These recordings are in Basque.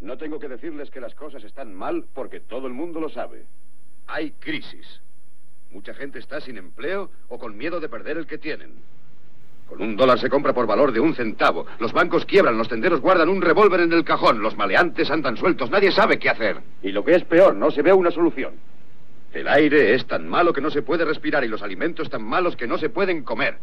No tengo que decirles que las cosas están mal porque todo el mundo lo sabe. Hay crisis. Mucha gente está sin empleo o con miedo de perder el que tienen. Con un dólar se compra por valor de un centavo. Los bancos quiebran, los tenderos guardan un revólver en el cajón, los maleantes andan sueltos, nadie sabe qué hacer. Y lo que es peor, no se ve una solución. El aire es tan malo que no se puede respirar y los alimentos tan malos que no se pueden comer.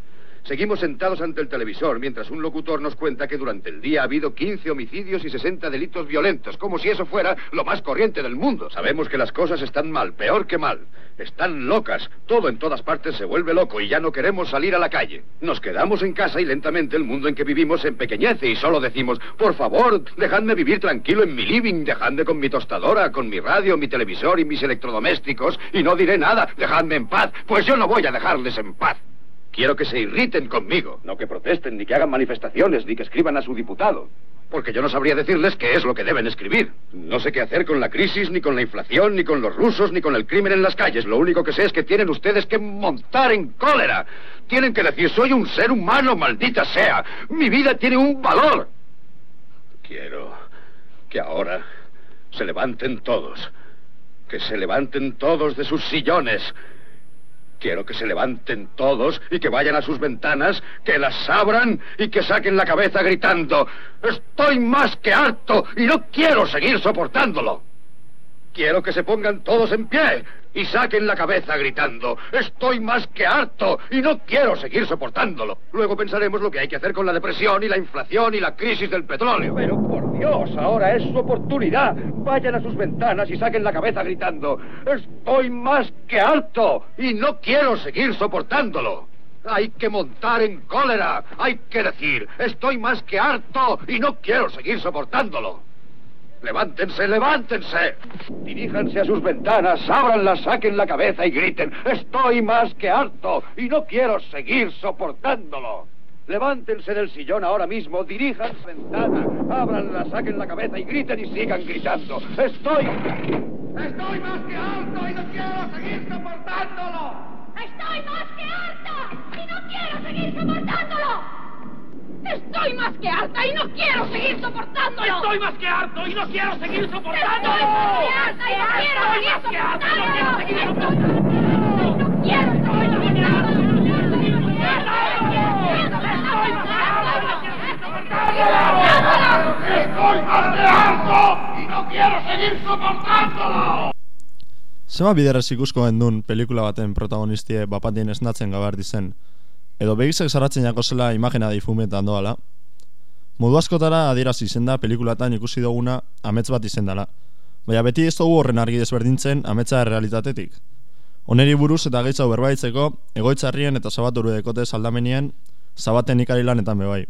Seguimos sentados ante el televisor mientras un locutor nos cuenta que durante el día ha habido 15 homicidios y 60 delitos violentos, como si eso fuera lo más corriente del mundo. Sabemos que las cosas están mal, peor que mal. Están locas. Todo en todas partes se vuelve loco y ya no queremos salir a la calle. Nos quedamos en casa y lentamente el mundo en que vivimos se empequeñece y solo decimos, por favor, dejadme vivir tranquilo en mi living, dejadme con mi tostadora, con mi radio, mi televisor y mis electrodomésticos y no diré nada, dejadme en paz, pues yo no voy a dejarles en paz. Quiero que se irriten conmigo, no que protesten, ni que hagan manifestaciones, ni que escriban a su diputado. Porque yo no sabría decirles qué es lo que deben escribir. No sé qué hacer con la crisis, ni con la inflación, ni con los rusos, ni con el crimen en las calles. Lo único que sé es que tienen ustedes que montar en cólera. Tienen que decir, soy un ser humano, maldita sea. Mi vida tiene un valor. Quiero que ahora se levanten todos. Que se levanten todos de sus sillones Quiero que se levanten todos y que vayan a sus ventanas, que las abran y que saquen la cabeza gritando, estoy más que harto y no quiero seguir soportándolo. Quiero que se pongan todos en pie y saquen la cabeza gritando, estoy más que harto y no quiero seguir soportándolo. Luego pensaremos lo que hay que hacer con la depresión y la inflación y la crisis del petróleo. Pero por Dios, ahora es su oportunidad. Vayan a sus ventanas y saquen la cabeza gritando, estoy más que harto y no quiero seguir soportándolo. Hay que montar en cólera. Hay que decir, estoy más que harto y no quiero seguir soportándolo. Levántense, levántense. Diríjanse a sus ventanas, ábranlas, saquen la cabeza y griten, estoy más que harto y no quiero seguir soportándolo. Levántense del sillón ahora mismo, dirijan su ventana, ábranla, saquen la cabeza y griten y sigan gritando. Estoy... Estoy más que harto y no quiero seguir soportándolo. Estoy más que harto y no quiero seguir soportándolo. Estoy más que harta y no quiero seguir soportándolo. Estoy más que harto y no quiero seguir soportándolo. Estoy más que harta y no quiero seguir soportándolo. No quiero seguir Estoy más que harto y no quiero seguir soportándolo. Zema bideraz ikusko gendun pelikula baten protagonistie bapatien esnatzen gabar dizen, edo begizek zaratzen jako zela imagina difumetan doala. Modu askotara adierazi izen da pelikulatan ikusi duguna amets bat izen dela. Baina beti ez dugu horren argi desberdintzen ametsa realitatetik. Oneri buruz eta gaitzau berbaitzeko, egoitzarrien eta zabaturu dekote saldamenien, zabaten ikari lanetan bebai.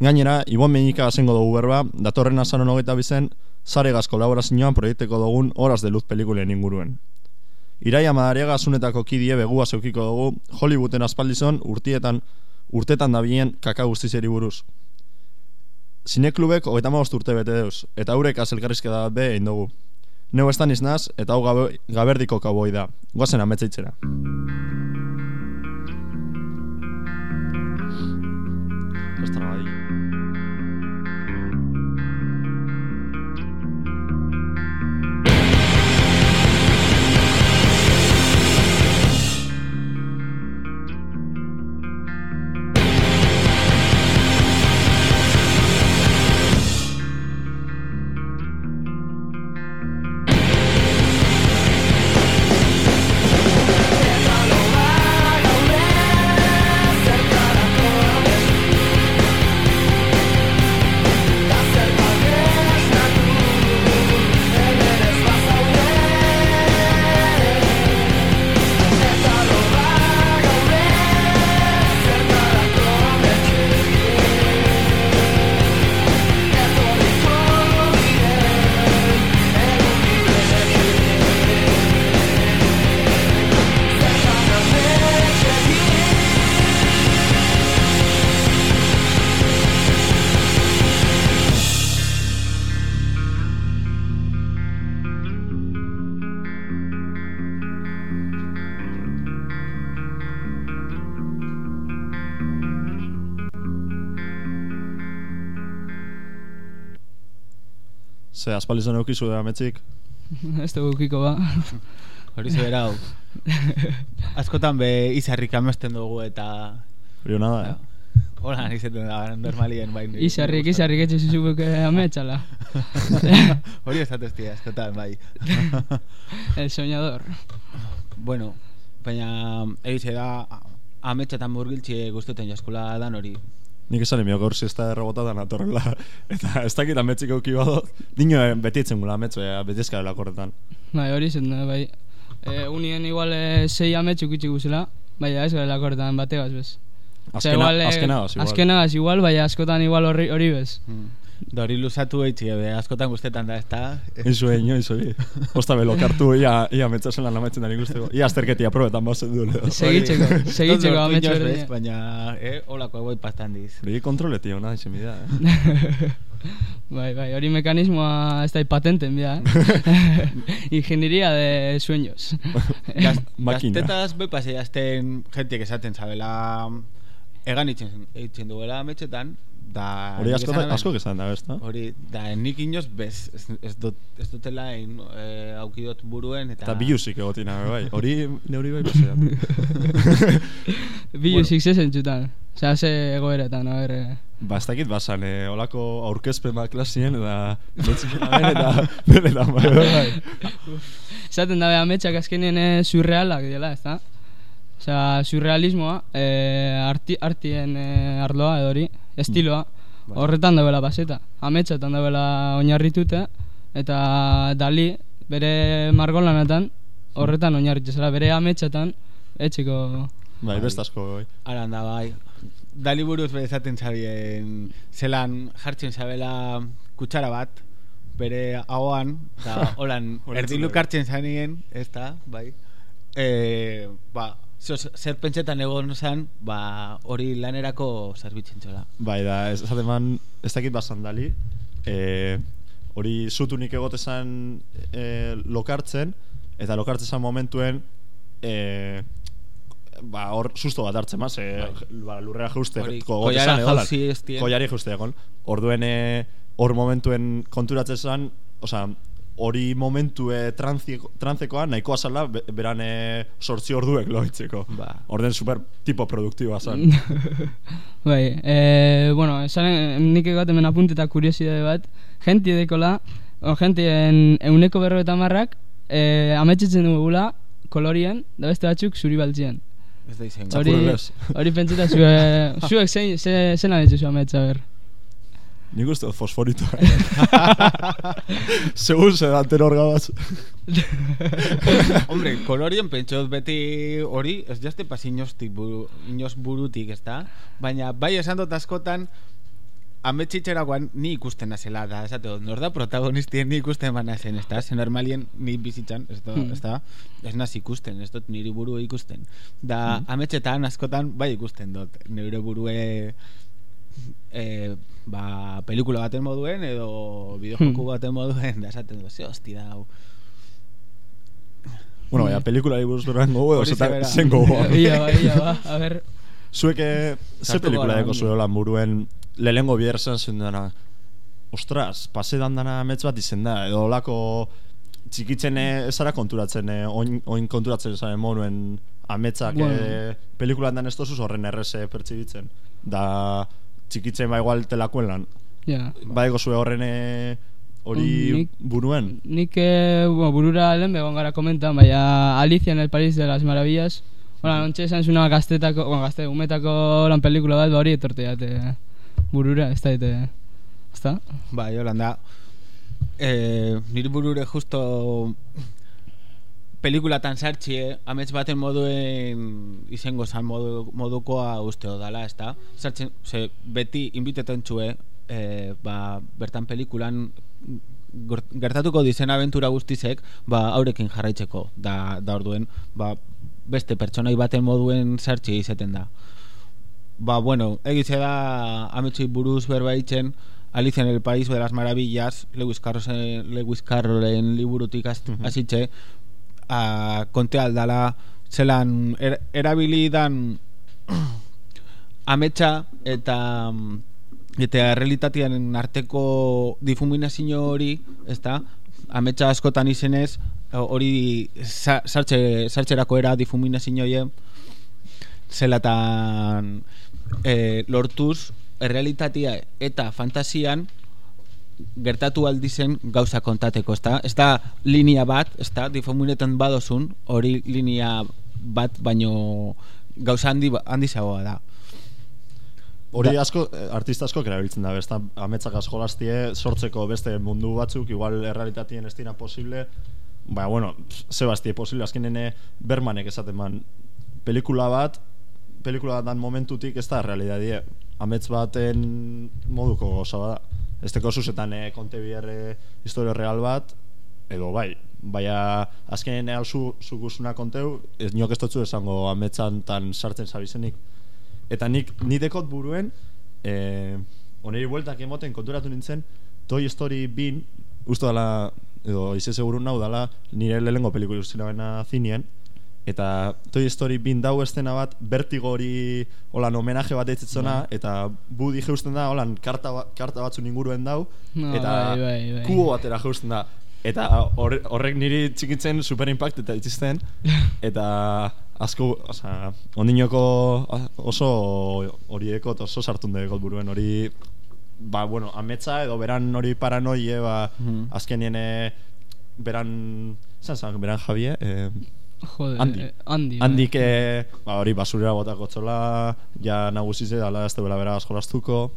Gainera, Ibon Meñika azengo dugu berba, datorren azaron hogeita bizen, zare gaz kolaborazioan proiekteko dugun horaz de luz pelikulen inguruen. Iraia madariaga asunetako kidie begua zeukiko dugu Hollywooden aspaldizon urtietan urtetan dabien kaka guztizeri buruz. Zineklubek hogeita maost urte bete deuz, eta haurek azelkarrizke da be egin dugu. Neu estan iznaz, eta hau gabe, gaberdiko kaboi da. Guazen ametzaitzera. Ze, aspalizan eukizu da ametzik. ez dugu kiko ba. Hori zebera hau. Askotan be izarrik amesten dugu eta... Hori hona da, eh? Hola, izaten da, normalien bain. Izarrik, izarrik etxe zuzubuk ametxala. Hori esateztia, askotan, bai. El soñador. bueno, baina egize da ametxetan murgiltxe guztuten jaskola dan hori. Nik esan emio gaur siesta errobota da natorrela. Eta ez dakit ametzik euki badot. Dino eh, beti etzen gula ametzo, ja, beti eskarela korretan. Bai, hori zen, da, bai. E, unien igual e, sei ametxu kitsi guzela, bai, ez gara lakortan bategaz bez. Osea, Azkena, igual, eh, azkenagaz, igual. Azkenagaz igual, bai, askotan igual hori bez. Hmm. Da hori luzatu eitzi, askotan guztetan da, ez da? Izu egin, inoiz hori. Osta belo, kartu, ia, ia metzasen lan ametzen da nik usteko. Ia azterketia probetan bazen du, leo. Segitzeko, segitzeko hori. bez, Baina, eh, holako hau pastan diz. Begi kontroleti hona, izan bidea, eh? bai, bai, hori mekanismoa ez da patenten, bida, eh? Ingeniería de sueños. Gaz, Makina. Gaztetaz be pasei azten jentiek esaten zabela egan itzen, itzen duela ametxetan, da... Hori asko, asko gezan da, da? Hori, da, nik inoz bez, ez, ez, dut, ez dutela in, e, aukidot buruen eta... Eta bilusik egotina, bai. Hori neuri bai bezean. Bilusik zezen txutan. Osea, ze egoeretan, a ber... eh. Ba, ez dakit basan, eh, olako aurkezpen bat klasien, eta betzikin aben, eta benetan, bai, bai. Esaten dabe ametsak azkenien eh, surrealak dela, ez da? Osea, surrealismoa, eh, arti, artien eh, arloa edo hori, estiloa, Bai. horretan dabela paseta. Ametxetan dabela oinarritute, eta dali, bere margolanetan, horretan oinarritu zela, bere ametxetan, etxeko... Bai, beste asko, bai. Aran da, bai. Dali buruz be esaten zabien, zelan jartzen zabela kutsara bat, bere ahoan, eta holan, Hori erdilu entzun kartzen zanien, ez da, bai. E, ba, zer pentsetan egon zen, ba, hori lanerako zerbitzen txola. Bai, da, ez esaten man, ez dakit basan dali, eh, hori zutunik egotezan eh, lokartzen, eta lokartzen momentuen, eh, ba, hor susto bat hartzen maz, eh, ba, lurrera jauste. Koiari jauste egon. Orduen, eh, hor momentuen konturatzen zan, osea, hori momentue tranziko, tranzekoa nahikoa zala be- beran eh, sortzi orduek loitzeko. Ba. Orden super tipo produktiboa zan. bai, e, bueno, esan nik egoten men apunte eta kuriosidade bat, jenti dekola, o, jentien euneko berro eta marrak, e, ametxetzen dugula, kolorien, da beste batzuk zuri baltzien. Ez da izango. Hori, hori pentseta zue, zuek zein, ze, zein ametxe zu ametxa ber. Nik uste dut fosforito. Segun se danten orga bat. Hombre, kolorien pentsot beti hori, ez jazte pas inostik buru, inos burutik, ez da? Baina, bai esan dut askotan, ametxitzerakoan ni ikusten nazela da, esate dut, nor da protagonistien ni ikusten bana zen, ez da? Ze normalien ni bizitzan, ez da, Hmm. ez da? Ez naz ikusten, ez dut niri buru ikusten. Da, ametxetan askotan bai ikusten dut, neure burue e, ba, pelikula baten moduen edo bideojoku Hmm. baten moduen, da esaten dut, ze hosti da, hau. Bueno, baina pelikulari buruz duran gogo, osetan zebera. zen gogo. Ia ba, ia ba, a ber, Zuek, eh, ze pelikula gara, eko ongi. zuela muruen lehengo bider zen zen dana. Ostras, pase dana ametz bat izen da, edo olako txikitzen eh, ez zara konturatzen, eh, oin, oin konturatzen zaren monuen ametzak Bueno. eh, pelikulan dan ez horren erreze pertsibitzen. Da, txikitzen ba igual telakuen lan. ja. Ba ego zue horren eh, hori Nik- buruen. Nik eh, bueno, burura lehen begon gara komentan, baina Alicia en el País de las Maravillas, Hola, ontsa esan zuna gaztetako, bueno, gazte, umetako lan pelikula bat, ba hori etorte jate burura, ez da, ete, ez da? Ba, Yolanda, eh, nire burure justo pelikulatan sartxie, amets baten moduen izango zan modu, modukoa usteo dala, ez da? Sartzen, ze, beti inbitetan txue, eh, ba, bertan pelikulan gertatuko dizen aventura guztizek, ba, aurekin jarraitzeko, da, da orduen, ba, beste pertsonai baten moduen sartxie izeten da. Ba, bueno, egize da ametsi buruz berbaitzen Alicia en el País de las Maravillas Lewis Carrollen, Lewis Carrollen liburutik az- hasitxe a, konte aldala zelan er, erabili dan ametsa eta eta realitatearen arteko difuminazio hori, ez da, ametsa askotan izenez, hori sa- sartxe, sartxerako era difuminazio hori, zelatan e, lortuz, realitatea eta fantasian gertatu aldizen gauza kontateko, ezta? Ez da linea bat, ezta? Difuminetan badozun, hori linea bat, baino gauza handi, handizagoa da. Hori Da- asko, eh, artista asko erabiltzen da, besta ametsak askolastie sortzeko beste mundu batzuk, igual errealitatien ez dira posible, baina, bueno, ze bastie posible, azkenen Bermanek esaten man, pelikula bat, pelikula dan momentutik ez da realidadie, amets baten moduko goza da. Ez teko zuzetan eh, konte bierre historio real bat, edo bai, baina azkenen eh, alzu zugusuna konteu, ez niok ez dutzu esango ametsan tan sartzen zabizenik. Eta nik ni dekot buruen eh oneri bueltak emoten konturatu nintzen Toy Story bin uste dela edo ize seguru nau dela nire lehengo pelikulu baina zinien eta Toy Story bin dau estena bat vertigo hori holan homenaje bat eitzitzona eta budi jeusten da holan karta, ba- karta batzun inguruen dau No, eta bai, bai, bai. kubo batera jeusten da eta horre- horrek niri txikitzen super impact eta itzisten eta asko, osea, ondinoko oso horiekot oso sartun dekot buruen hori ba, bueno, ametsa edo beran hori paranoie, ba, Mhm. azkenien eh, beran, zan zan, beran Javier, eh, Jode, Handi. eh, handi. handik, eh, ba, hori basurera botako txola, ja nagusize, ala ez duela bera jolastuko,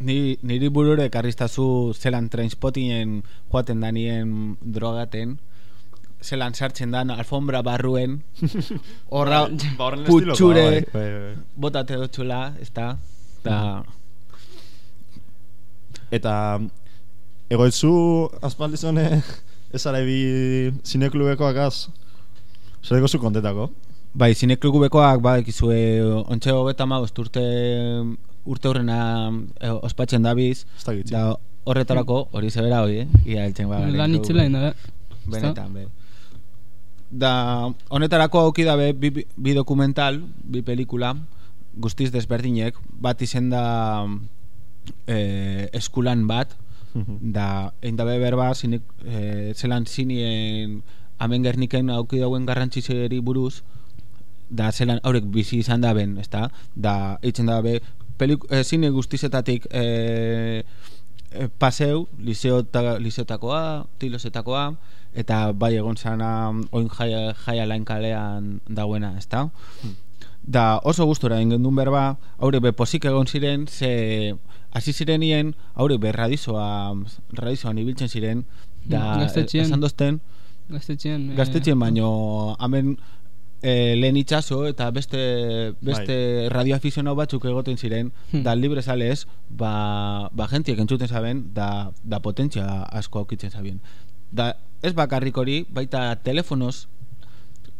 Ni, niri burure ekarriztazu zelan trainspotingen joaten danien drogaten, zelan sartzen dan alfombra barruen, horra ba, putxure bai. botate dutxula, ez da? Da, Eta egoitzu aspaldizone ez ara bi zineklubekoak az Zer zu kontetako? bai, zineklugubekoak ba, ekizue ontxe hogeta ma, urte, urte horrena eh, ospatzen dabiz, da da horretarako, hori zebera hori, eh? Ia eltzen ba. Lan itzela inda, eh? Benetan, be. Da, honetarako auki dabe bi, bi- bi dokumental, bi pelikula, guztiz desberdinek, bat izen da eh, eskulan bat, da, egin dabe berba, zinik, eh, zelan zinien amen gerniken auki dauen garrantzizeri buruz, da zelan aurrek bizi izan da ezta? Da, eitzen da be, pelik, eh, zine guztizetatik eh, eh, paseu, liseota, liseotakoa, tilosetakoa, eta bai egon zana oin jaia, jaia lain kalean dagoena, ezta? Da oso gustora egin gendun berba, haure be posik egon ziren, ze hasi zirenien, haure be radizoa, radizoan ibiltzen ziren, da Gaztetxean. esan dozten, Gaztetxean. eh, gaztetxen baino hemen e, lehen itxaso eta beste beste radioafizionau batzuk egoten ziren Hmm. da libre sales ba, ba gentiek entzuten zaben da, da potentzia asko aukitzen zabien da ez bakarrik hori baita telefonos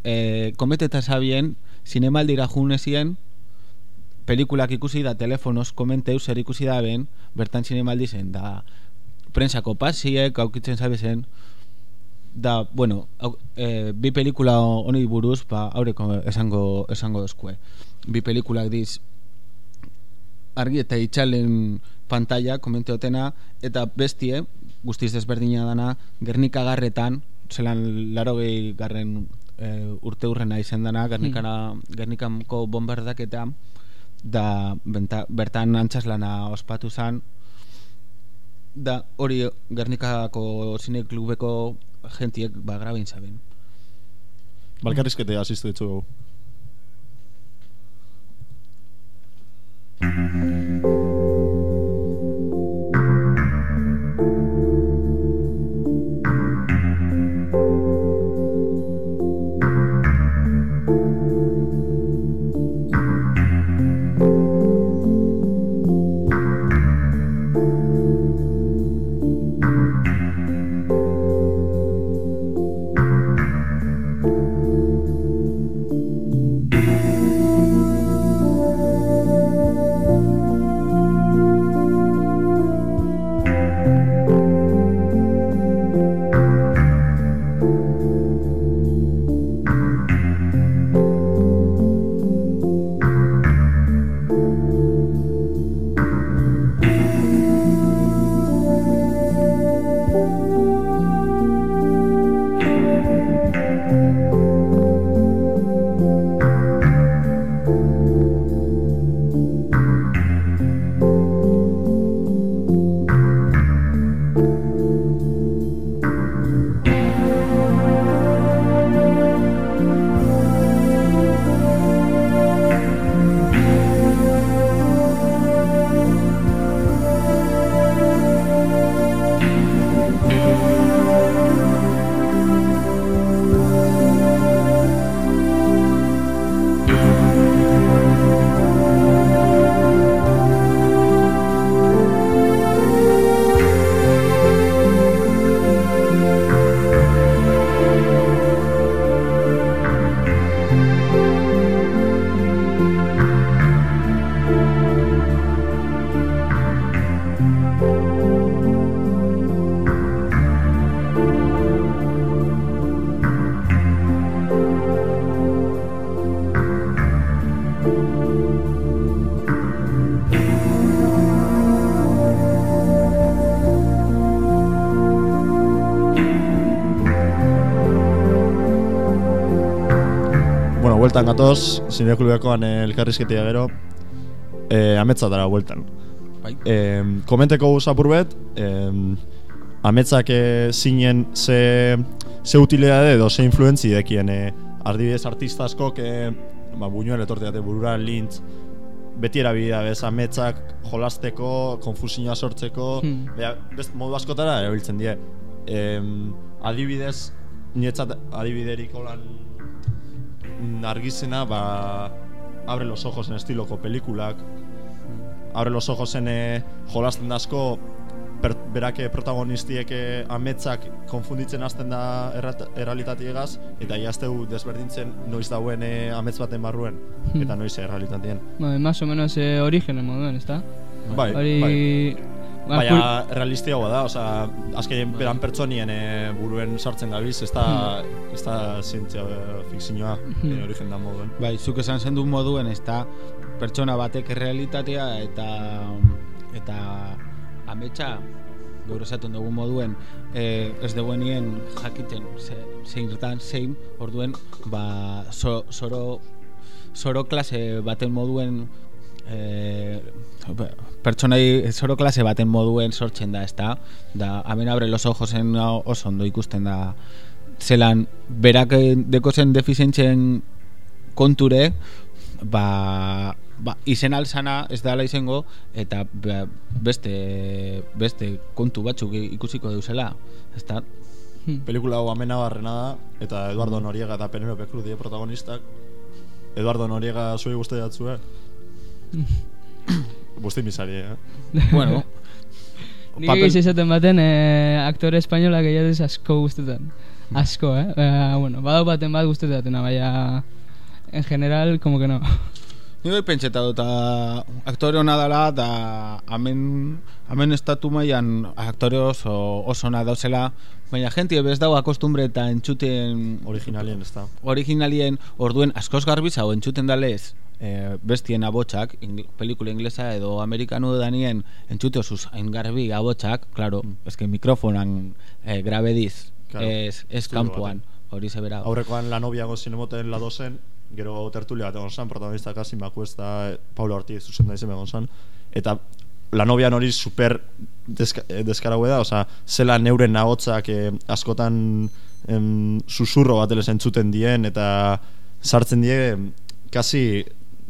e, kometeta zabien zinemaldira junezien pelikulak ikusi da telefonos komenteu zer ikusi da ben bertan zinemaldi zen da prensako pasiek aukitzen zabezen da, bueno, hau, e, bi pelikula honi buruz, ba, aurreko esango, esango eskue. Bi pelikulak diz argi eta itxalen pantalla, komenteotena, eta bestie, guztiz desberdina dana, Gernika garretan, zelan laro garren e, urte hurrena izan dana, Gernikara, Gernikamko bombardaketa, da benta, bertan antxaslana ospatu zan, da hori Gernikako zineklubeko gentiek ba grabin zaben. Balkarrizkete asistu ditugu. Thank bueltan gatoz, zineklubekoan elkarrizketia gero, e, ametzatara bueltan. Bai. E, komenteko zapur bet, e, ametzak e, zinen ze, ze utilidade edo ze influentzi dekien e, ardibidez artista askok e, ba, buñuel etorteate burura lintz beti erabidea bez ametzak jolasteko, konfusioa sortzeko Hmm. bea, best modu askotara erabiltzen die e, adibidez nietzat adibiderik holan argizena ba abre los ojos en estiloko pelikulak abre los ojos en eh, jolasten da asko per, berake protagonistiek eh, ametzak konfunditzen hasten da errat- eta jazteu desberdintzen noiz dauen eh, amets baten barruen Hmm. eta noiz errealitateen. Bai, más o menos eh, origen moduen, ezta? Bai, Hori... bai. Ba, Baina realistiagoa da, osea, azken beran pertsonien eh, buruen sartzen gabiz, ez da, ez da zientzia eh, fikzioa eh, origen da moduen. Bai, zuk esan zen du moduen, ez da pertsona batek realitatea eta eta ametsa gaur esaten dugu moduen e, ez duenien jakiten ze, zein zertan zein orduen ba so, soro soro klase baten moduen e, pertsonai soro klase baten moduen sortzen da, ezta? Da, hemen abre los ojos en oso ondo ikusten da zelan berak eh, dekozen defizientzen konture ba, ba izen alzana ez dala izango eta ba, beste beste kontu batzuk ikusiko deuzela ezta hmm. Pelikula hau amena barrena da, eta Eduardo Noriega eta Penelope Cruz die protagonistak. Eduardo Noriega zuei guzti datzue? Busti misari, eh? bueno Nik papel- egiz izaten baten eh, aktore espainolak gehiagoz asko guztetan. Asko, eh? Eh, bueno, badau baten bat guztetatena, baina en general, como que no. Ni bai pentseta dut aktore hona dela da hemen hemen estatu mailan aktore oso oso ona dauzela baina jentie bez dago akostumbre eta entzuten Originalien, ez da. originalien orduen askoz garbiz hau entzuten dalez e, bestien abotsak ingl pelikula inglesa edo amerikanu danien entzute osuz garbi abotsak claro eske mikrofonan e, grabediz Claro. ez ez kanpoan hori zebera Aurrekoan la novia gozien emoten la dozen, gero tertulia bat egon zan, protagonista kasi Makuesta, Paula Ortiz zuzen da izen egon zan, eta la novia hori super deska, eh, deskaraue da, osea, zela neuren nahotzak eh, askotan em, susurro bat entzuten dien, eta sartzen die kasi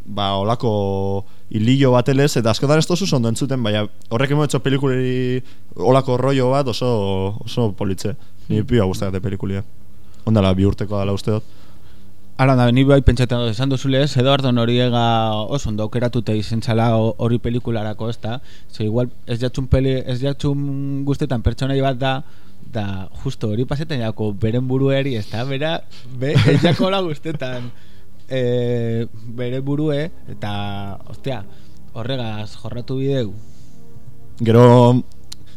ba, olako hilillo bat elez, eta askotan ez tozu ondo entzuten, baina horrek emo etxo pelikuleri olako rollo bat oso, oso politze. Ni pia guztakate pelikulia. Ondala bi urteko dela uste dut. Ara da, ni bai pentsatzen esan duzule ez, Eduardo Noriega oso ondo aukeratuta izen ho- hori pelikularako ez da, ze igual ez jatxun, peli, ez jatxun guztetan pertsonai bat da, da justo hori pasetan jako beren burueri ez da, bera, be, ez jako la guztetan e, bere burue, eta, ostia, horregaz jorratu bideu. Gero,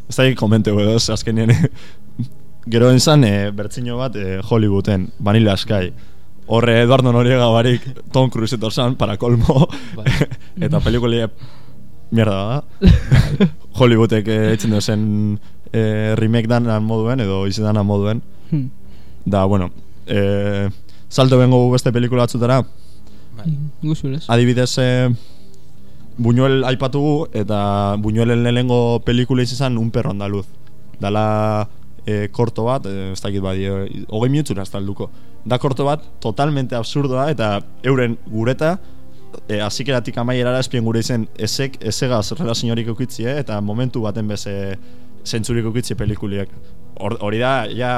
ez da komenteu edo, azkenien Gero entzan e, bertzino bat e, Hollywooden, Vanilla Sky Horre Eduardo Noriega barik Tom Cruise etorsan, para colmo Bai. Eta pelikulia mierda da Hollywoodek e, etxen zen e, remake dan moduen edo izen dan moduen Hmm. Da, bueno e, Salto bengo beste pelikula batzutara Bai. Guzulez. Adibidez, e, Buñuel aipatugu eta Buñuelen lehenengo pelikula izan Un perro andaluz. Dala e, korto bat, e, ez dakit badi, e, hogei minutura ez talduko. Da korto bat, totalmente absurdoa eta euren gureta, e, azikeratik amaierara espien gure izen ezek, ezegaz relaziorik ukitzie eta momentu baten beze zentzurik ukitzie pelikuliek. Hor- Hori da, ja,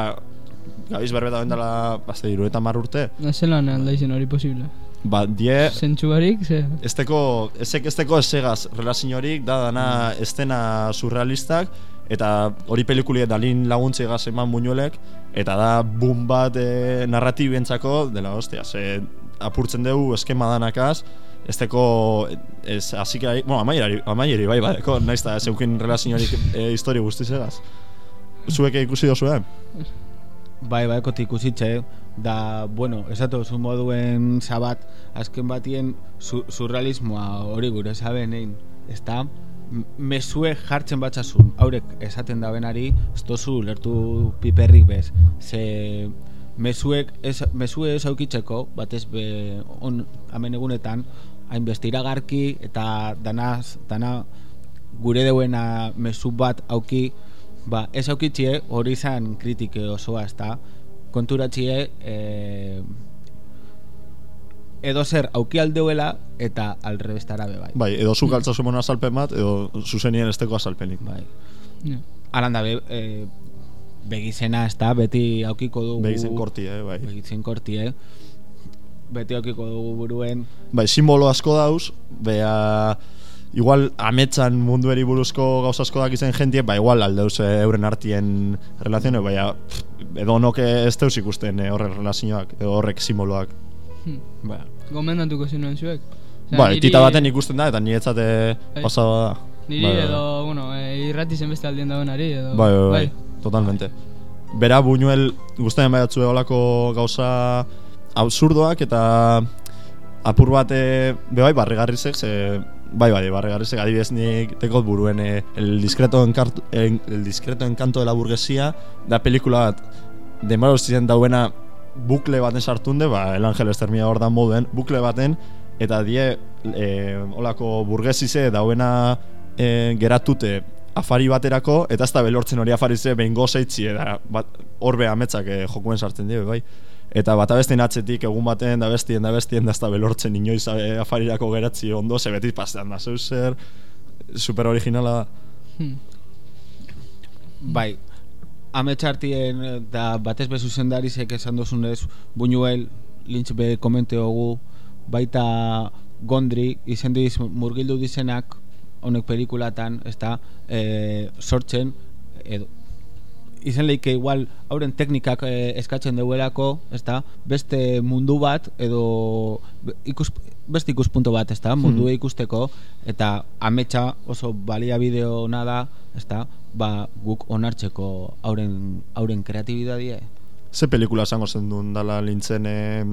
gabiz berbeta bendala, bazte, irueta mar urte, Zelan alda izen hori posible. ba, die, Zentsu barik, ze... Esteko, ezek esteko esegaz relaziorik, da dana estena surrealistak, eta hori pelikulie dalin laguntze egaz eman buñuelek, eta da boom bat e, narratibentzako, dela hostia, ze apurtzen dugu eskema danakaz, esteko ez azikera, bueno, amaierari, amaieri bai badeko, naiz da zeukin relaziorik e, historia guztiz. Zuek ikusi dozu? Bai, bai, kotik ikusitxe, da, bueno, esatu zu moduen zabat, azken batien su, surrealismoa hori gure saben egin, ez da, mesue jartzen batzasun, haurek esaten da benari, ez tozu lertu piperrik bez, ze mezuek ez, mesue ez aukitzeko, batez be, on, hemen egunetan, hainbeste iragarki eta danaz, dana gure deuena mezu bat auki, ba, ez aukitzie hori izan kritike osoa, ezta? Konturatzie, eh, edo zer auki aldeuela eta alrebestara be bai. Bai, edo zuk altza zumon azalpen bat, edo zuzenien esteko azalpenik. Bai. Ja. Alanda, be, e, begizena, ez da, beti aukiko dugu... Begizen korti, eh, bai. Begizen korti, eh? Beti aukiko dugu buruen... Bai, simbolo asko dauz, bea... Igual ametsan mundueri buruzko gauza asko dakizen jentie, ba igual aldeuz eh, euren artien relazione, baina edo noke ez deus ikusten eh, horren relazioak, edo horrek simboloak. Hm. Ba, Gomendatuko zinuen zuek. Ba, niri- tita baten ikusten da, eta niretzate Bai. pasada da. Niri Bai, bai. edo, bueno, e, irrati zen beste aldien dagoenari edo... Bai, bai, bai, totalmente. Bera, Buñuel guztien baiatzu olako gauza absurdoak eta apur bat e, be bai barrigarrizek, ze bai bai barrigarrizek adibidez nik tekot buruen e, el discreto encarto, en, el discreto encanto de la burguesía da pelikula bat demora ziren dauena bukle baten sartunde, ba, El Ángel Estermia hor da moduen, bukle baten, eta die e, olako burgesize dauena e, geratute afari baterako, eta ez da belortzen hori afarize behin gozaitzi, eta bat, horbe ametsak e, jokuen sartzen die, bai. Eta bat abestien atzetik egun baten da bestien da bestien da ez da belortzen inoiz e, afarirako geratzi ondo, ze beti pasean da, zeu zer, super originala da. Hm. bai, ametxartien da batez be zuzendarizek esan dozunez, Buñuel, lintz be komente hogu, baita Gondri, izen diz murgildu dizenak, honek pelikulatan, ez da, e, sortzen, edo, izen leike igual hauren teknikak eh, eskatzen deuelako, ezta? Beste mundu bat edo ikus, beste ikuspunto bat, ezta? Mundua ikusteko eta ametsa oso baliabide ona da, ezta? Ba, guk onartzeko hauren hauren kreatibidadie. Ze pelikula esango zen duen dala lintzen eh,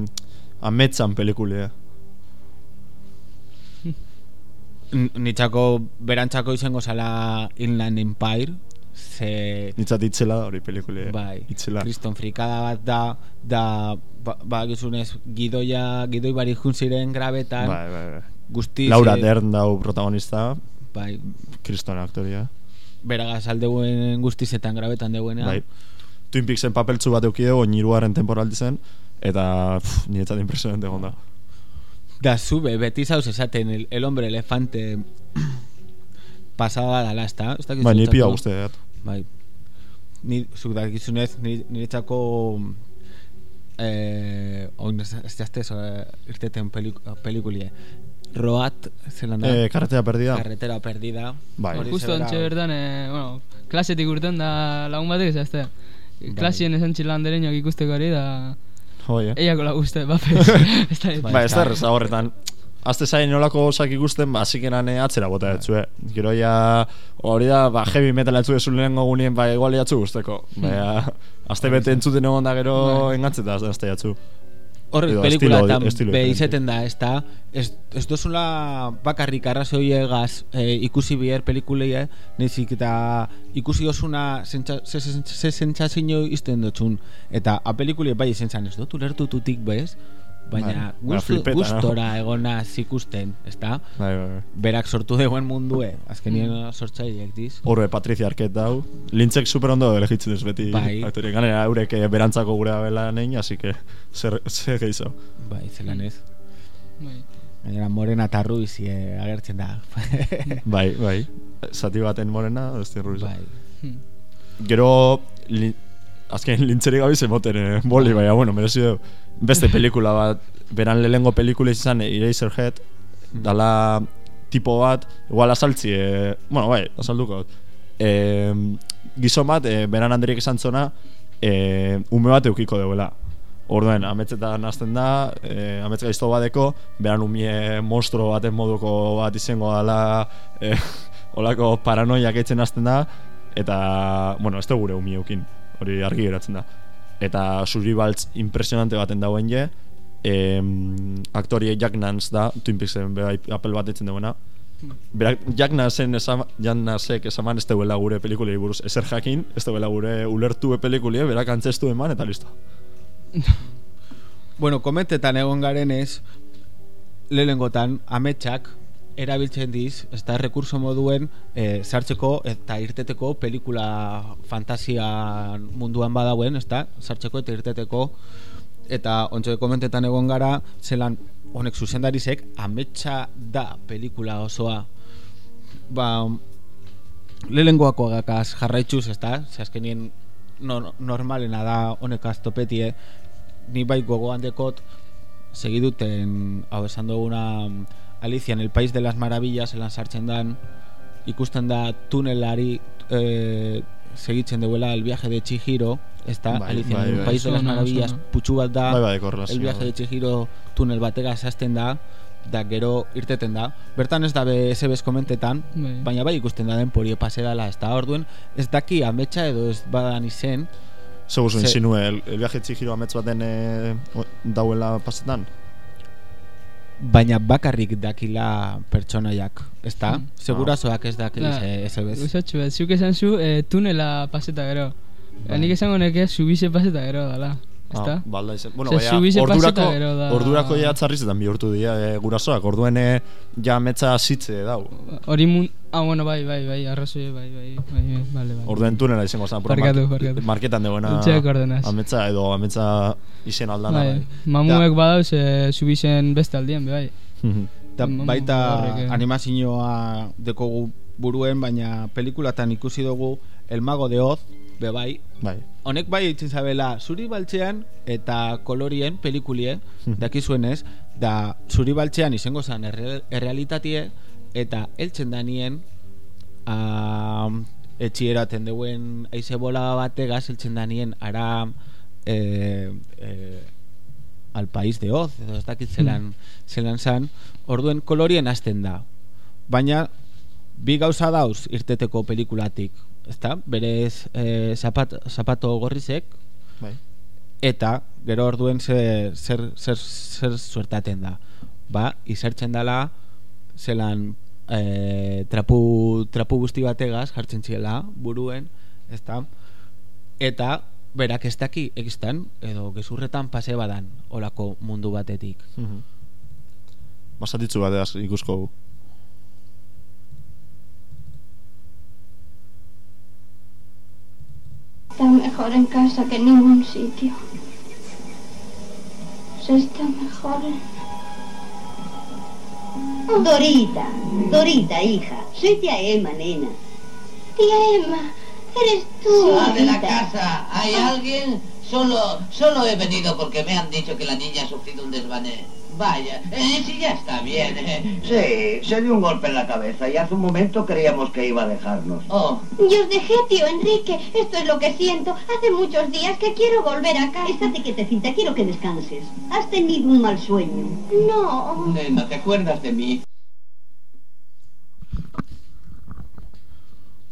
ametsan pelikulea. Nitzako berantzako izango zala Inland Empire, ze Nitzat itzela da hori pelikulea. Bai, Itzela. kriston frikada bat da, da ba, ba gizunez, gidoia, gidoi bari ziren grabetan, Bai, bai, bai. guztiz... Laura eh, Dern dau protagonista, Bai, kriston aktoria. beragaz aldeuen guztizetan grabetan deuenean. Bai. Twin Peaksen papeltzu bat eukide, oin hirugarren temporaldi zen, eta pff, niretzat impresionante egon da. Da zube, beti zauz esaten el, el hombre elefante pasada? Ez dakit Bai, ni pia guzteat. Bai. Ni, zuk dakizunez, ni, niretzako eh, oin ez ez jazte zo, eh, irteten pelik, pelikulie. Roat, zelan da? Eh, karretera perdida. Carretera perdida. Bai. Hori Justo antxe bertan, e, bueno, klasetik urten da lagun batek ez azte. Bai. Klasien esan txilandereñoak ikusteko hori da... Hoi, eh? Eiako la guzte, bapes. ez da, Bai. Ba, ez da erreza horretan. Azte zain nolako osak ikusten, ba, azikenan eh, atzera bota etzue. Gero ja, hori da, ba, heavy metal etzu ezu lehenengo gunien, ba, igual jatzu guzteko. Ba, azte bete entzuten egon da gero Bai. engatzeta azte jatzu. Horrek Edo pelikulatan estilo- estilo be diferente. izeten da, ez da ez, ez dozula bakarrik arrazoiegaz e, ikusi biher pelikuleie nezik eta ikusi osuna ze sentsazio izten dutxun eta a pelikulie bai izen zan ez dut ulertututik bez baina Bai, baina gustu, flipeta, no? gustora egona zikusten, ez da Bai, bai, bai. berak sortu deuen mundue azkenien sortzaileak diz Horre Patricia Arquette dau. Lintzek super ondo elegitzen ez beti. Bai. Aktoreak ganera eurek eh, berantzako gure abela nein, así que zer, zer gehiago. bai, zelan ez Bai. gainera morena eta ruiz eh, agertzen da Bai, bai. Zati baten morena, ez ruiz. bai. Hm. Gero, li, azken lintzeri gabi zemoten, eh, boli, baina, bueno, merezi du. Beste pelikula bat, beran lehengo pelikula izan, Eraserhead, dala tipo bat, igual azaltzi, eh, bueno, bai, azalduko. Eh, gizon bat, eh, beran handerik esan zona, eh, ume bat eukiko deuela. Orduen, ametzetan hasten da, eh, ametz gaizto badeko, beran umie monstro baten moduko bat izango dala, eh, olako paranoiak eitzen hasten da, eta, bueno, ez da gure umieukin, hori argi geratzen da. Eta suri baltz impresionante baten dauen je, em, aktorie Jack Nance da, Twin Peaksen bai apel bat etzen duena. Berak, Jack Nancen esan, Jack esaman ez duela gure pelikulei buruz ezer jakin, ez duela gure ulertu pelikulie, berak antzestu eman eta listo. bueno, komentetan egon garenez, lehengotan ametsak erabiltzen diz, ez da rekurso moduen e, sartzeko eta irteteko pelikula fantasia munduan badauen, ez da, sartzeko eta irteteko. Eta ontsa komentetan egon gara, zelan honek zuzendarizek ametsa da pelikula osoa. Ba lehengoako agakaz jarraitzuz, ez da, ze azkenien no, normalena da honek aztopetie ni bai gogoan dekot segiduten hau esan duguna Alicia en el País de las Maravillas elan sartzen dan ikusten da tunelari eh, segitzen duela el viaje de Chihiro está Bai, Alicia bai, en el bai. País de las Maravillas sona. putxu bat da Bai, bai, el viaje bai. de Chihiro tunel batega zazten da da gero irteten da bertan ez da be SBS komentetan Bai. baina bai ikusten da den porie pase dala ez da orduen ez daki ametsa edo ez badan izen Zego zuen insinue, el, el viaje txigiro amets baten e, dauela pasetan? Baina bakarrik dakila pertsonaiak ez da? Mm. segurazoak ez dakila Da, ze- SBS Usatxu zuk esan zu eh, tunela paseta gero. Bai. Nik esango neke subize paseta gero dala. Ah, Ezta? balda izan. Bueno, baina, ordurako, da- ordurako ja txarrizetan bihurtu dira e, gurasoak, orduen e, ja ametsa zitze dau. Hori mun... Ah, bueno, bai, bai, bai, arrazoi, bai, bai, bai, bai, vale, bai. Orduen tunela izango pura Barkatu, barkatu. Marketan degoena Utxeak ordenaz. ametsa edo ametsa izen aldana. Bai, Bai. mamuek badauz eh, subizen beste aldien, bai. Da, Mm, baita eh. animazioa dekogu buruen, baina pelikulatan ikusi dugu El Mago de Oz, be bai. bai. Honek bai itzen zabela zuri baltzean eta kolorien pelikulie, Mhm. dakizuenez, da zuri baltzean izango zen erre, errealitatie eta eltzen danien a, etxieraten deuen aize bola bategaz eltzen danien ara e, e, al país de Oz edo ez dakit zelan, zelan zan orduen kolorien hasten da baina bi gauza dauz irteteko pelikulatik ezta? berez e, zapat, zapato gorrizek Bai. eta gero orduen zer, zer, zer, zer suertaten da ba, izertzen dala zelan e, trapu, trapu guzti bategaz jartzen ziela buruen ezta? eta berak ez daki egiztan edo gezurretan pase badan olako mundu batetik Mhm. Basatitzu bateaz ikusko Está mejor en casa que en ningún sitio. Se está mejor en... Dorita, Dorita, hija. Soy tía Emma, nena. Tía Emma, eres tú. Sal de la casa. ¿Hay alguien? Solo, solo he venido porque me han dicho que la niña ha sufrido un desvané. Vaya, eh, si ya está bien. eh. Sí, se dio un golpe en la cabeza y hace un momento creíamos que iba a dejarnos. Oh, Yo os dejé, tío Enrique. Esto es lo que siento. Hace muchos días que quiero volver a casa. Estate quietecita, quiero que descanses. Has tenido un mal sueño. No. nena, ¿te acuerdas de mí?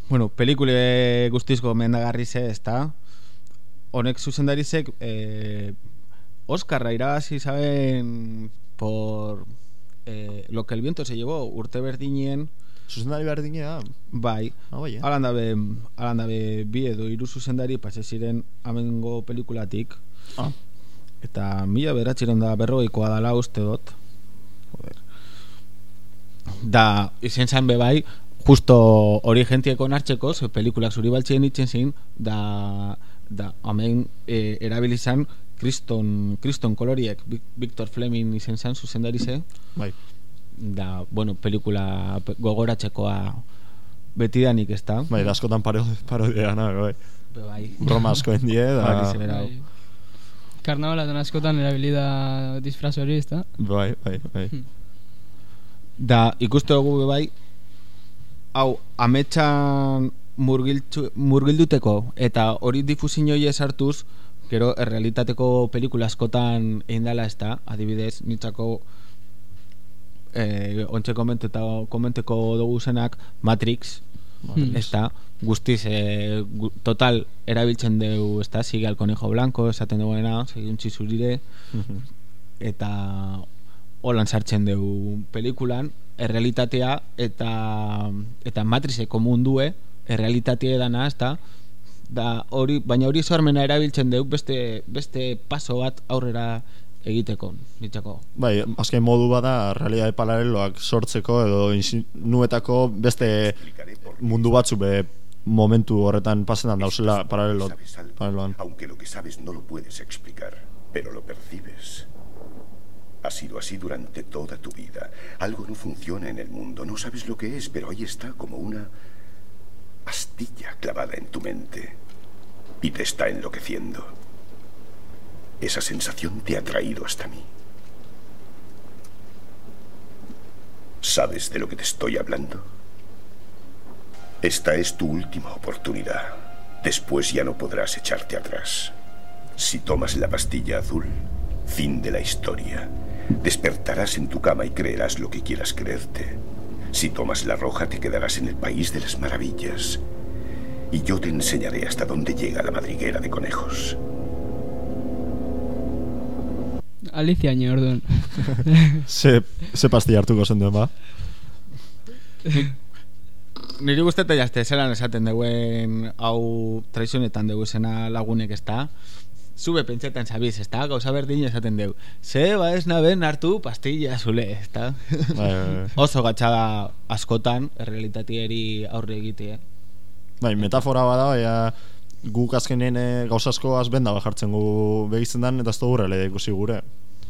Bueno, pelikule guztiz gomendagarri ze, ezta? Honek zuzendarizek eh, Oscarra irabazi saben por eh, lo que el viento se llevó urte berdinien Zuzendari behar dinea, bai ah, bai, eh? Alan dabe, alan dabe bi edo hiru zuzendari pase ziren amengo pelikulatik Ah. eta mila beratxiron da berrogeikoa dala uste dut Joder. da izen zan be bai justo hori gentieko nartxeko ze pelikulak zuri baltxien itzen zin da, da amen e, erabilizan kriston, kriston koloriek Vic- Victor Fleming izen zan zuzendari ze Bai. da, bueno, pelikula pe- gogoratzekoa betidanik ez da Bai, da askotan paro, parodia na, bai. Be bai Broma asko endie, da... Zen. Bai. Karnabalatan askotan erabilida disfraz hori, ezta? Bai, bai, bai. Da, ikuste dugu bai hau, ametsan murgiltzu, murgilduteko eta hori difusinoi sartuz gero errealitateko pelikula askotan egin dela ez da, adibidez, nitzako eh, ontxe komenteta, komenteko dugu zenak Matrix Hmm. ez da, guztiz eh, gu, total erabiltzen dugu ez da, sigue al conejo blanco esaten duguena, segiuntzi zurire. Eta holan sartzen dugu pelikulan errealitatea eta eta Matrixeko mundue errealitatea dana, ezta? Da, hori, baina hori sormena erabiltzen deu beste, beste paso bat aurrera egiteko, nitzako. Bai, azken modu bada realidade paraleloak sortzeko edo insinuetako beste mundu batzu be momentu horretan pasetan dauzela paralelo, paraleloan. Aunque lo que sabes no lo puedes explicar, pero lo percibes. Ha sido así durante toda tu vida. Algo no funciona en el mundo, no sabes lo que es, pero ahí está como una astilla clavada en tu mente y te está enloqueciendo. Esa sensación te ha traído hasta mí. ¿Sabes de lo que te estoy hablando? Esta es tu última oportunidad. Después ya no podrás echarte atrás. Si tomas la pastilla azul, fin de la historia. Despertarás en tu cama y creerás lo que quieras creerte. Si tomas la roja, te quedarás en el país de las maravillas. Y yo te enseñaré hasta dónde llega la madriguera de conejos. Alicia ni orduan. ze, ze pastilla hartuko zen duen, ba? Niri guztetan jazte, zelan esaten deguen hau traizionetan dugu zena lagunek ez da. Zube pentsetan zabiz, ez da, gauza berdin esaten dugu. Ze, ba ez naben hartu pastilla zule, ez da. Bai, bai, bai. Oso gatxada askotan, errealitatieri aurre egitea. Bai, metafora bada, baina guk azkenen eh, gauza asko azbenda jartzen gu begitzen dan, eta ez dugu realidad ikusi gure.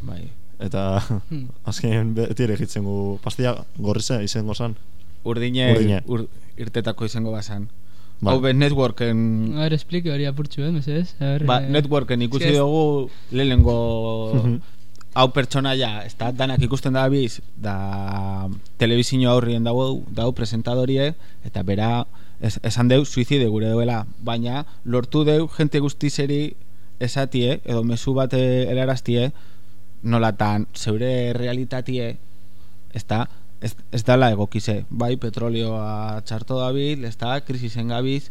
Bai. Eta azkenen beti ere egitzen gu pastilla gorrize izango zan. Urdine, Urdine. Ur, irtetako izango bazan. Bai. Hau be networken... A ver, explique hori apurtxu, eh, mesedez? A ver, Ba, eh, networken ikusi dugu lehenengo hau pertsonaia, ez da, danak ikusten da biz, da telebizio aurrien dago, dago presentadorie, eta bera, es, esan deu, suizide gure duela, baina lortu deu, jente guztizeri esatie, edo mezu bat eh, helaraztie, nolatan zeure realitatie, ez da, ez, ez dala egokize, bai, petrolioa txarto dabil, ez da, krisisen gabiz,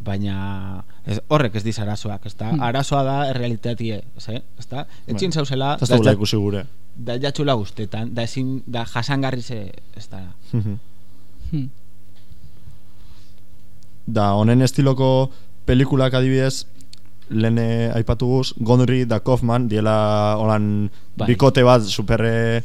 baina ez, horrek ez diz arazoak, ez da, Hmm. arazoa da errealitatie, ez, eh? ez da, etxin Bai. zauzela, Ez dugula ikusi gure. da jatxula guztetan, da ezin, da jasangarri ze, ez da, Hmm. da honen estiloko pelikulak adibidez lehen eh, aipatu guz Gondry da Kaufman diela holan Bai. bikote bat super eh,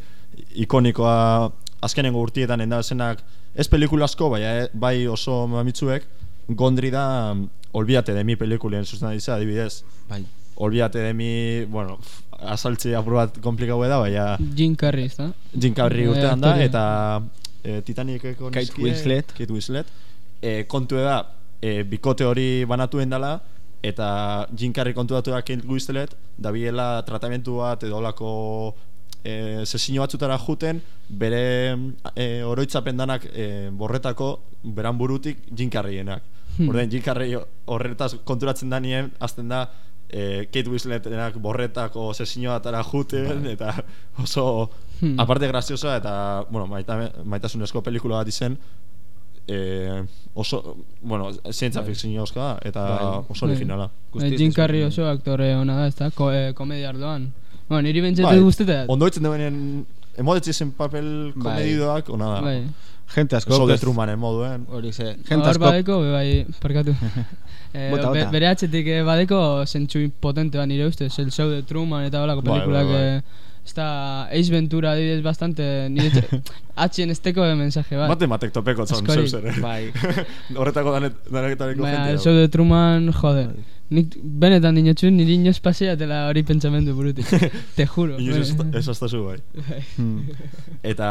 ikonikoa azkenengo urtietan enda zenak ez pelikula asko bai, eh, bai oso mamitzuek Gondry da mm, Olvídate de mi pelikulien susten dice adibidez bai. Olvídate de mi, bueno, azaltzea apur bat komplikau da, baina Jim Carrey, ez da? Jim Carrey Eh, urtean da, eta e, Titaniceko Kate Winslet. Kate Winslet. E, kontu da, e, bikote hori banatuen dela, eta Jim Carrey kontuatu da Kate Winslet, da biela tratamentu bat edo olako e, sesio batzutara juten, bere e, oroitzapen danak e, borretako, beran burutik Jim Carreyenak. Hmm. Orden, Jim Carrey horretaz konturatzen da nien, azten da, e, Kate Winsletenak borretako sesio batara juten, eta oso Hmm. aparte graziosa eta bueno, maita, maitasunezko pelikula bat izen e, oso, bueno, zientza Bai. fikziozka da, eta Bai. oso Bai. originala. Jim Carrey oso aktore ona da, ez da? Ko, eh, komedia arloan. Bueno, niri bentsatu Bai, guztetat. Ondo itzen duen emodetzi zen papel Bai. komedidoak, ona da. Bai. Jente asko Oso de ez- Trumanen moduen. Hori ze, jente Hor asko badeko, be bai, parkatu. eh, Bota, bota. bere atzetik eh, badeko zentsu potente bat nire ustez, el show de Truman eta holako Bai, bai, pelikulak bai. Esta Ace Ventura adibidez bastante nire atxien esteko de mensaje bat. Bate matek topeko zon, Askorik. zeu zer, eh? Bai. Horretako danet, Baina, jente el dago. show de Truman, joder. Nik benetan dinotxun, niri inoz paseatela hori pentsamendu burutik. Te juro. Inoiz ez, Bai. ez bai. Bai. Hmm. Eta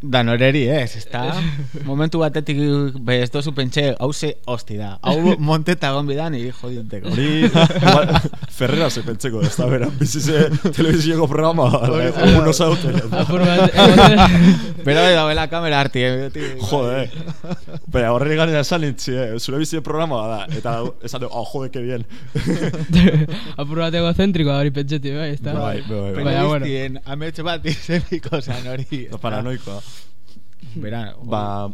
Da noreri ez, ez da? Momentu batetik be ez dozu pentxe, hau ze hosti da. Hau monteta egon bidan, niri jodinteko. hori igual, Ferrera se pentseko, ez da bera, bizize telebizioko programa, uno zauten. Apur bat, egoten- Pero bai kamera arti, eh? beti. Jode, Baina horre gana esan nintzi, eh? zure bizi programa da, eta esan oh, jode, que bien. apur bat egocentrikoa hori pentseti, bai, ez da? Bai, bai, bai. Baina, bueno. Amets bat izebiko zan hori. da? Paranoikoa. Bera, Ba,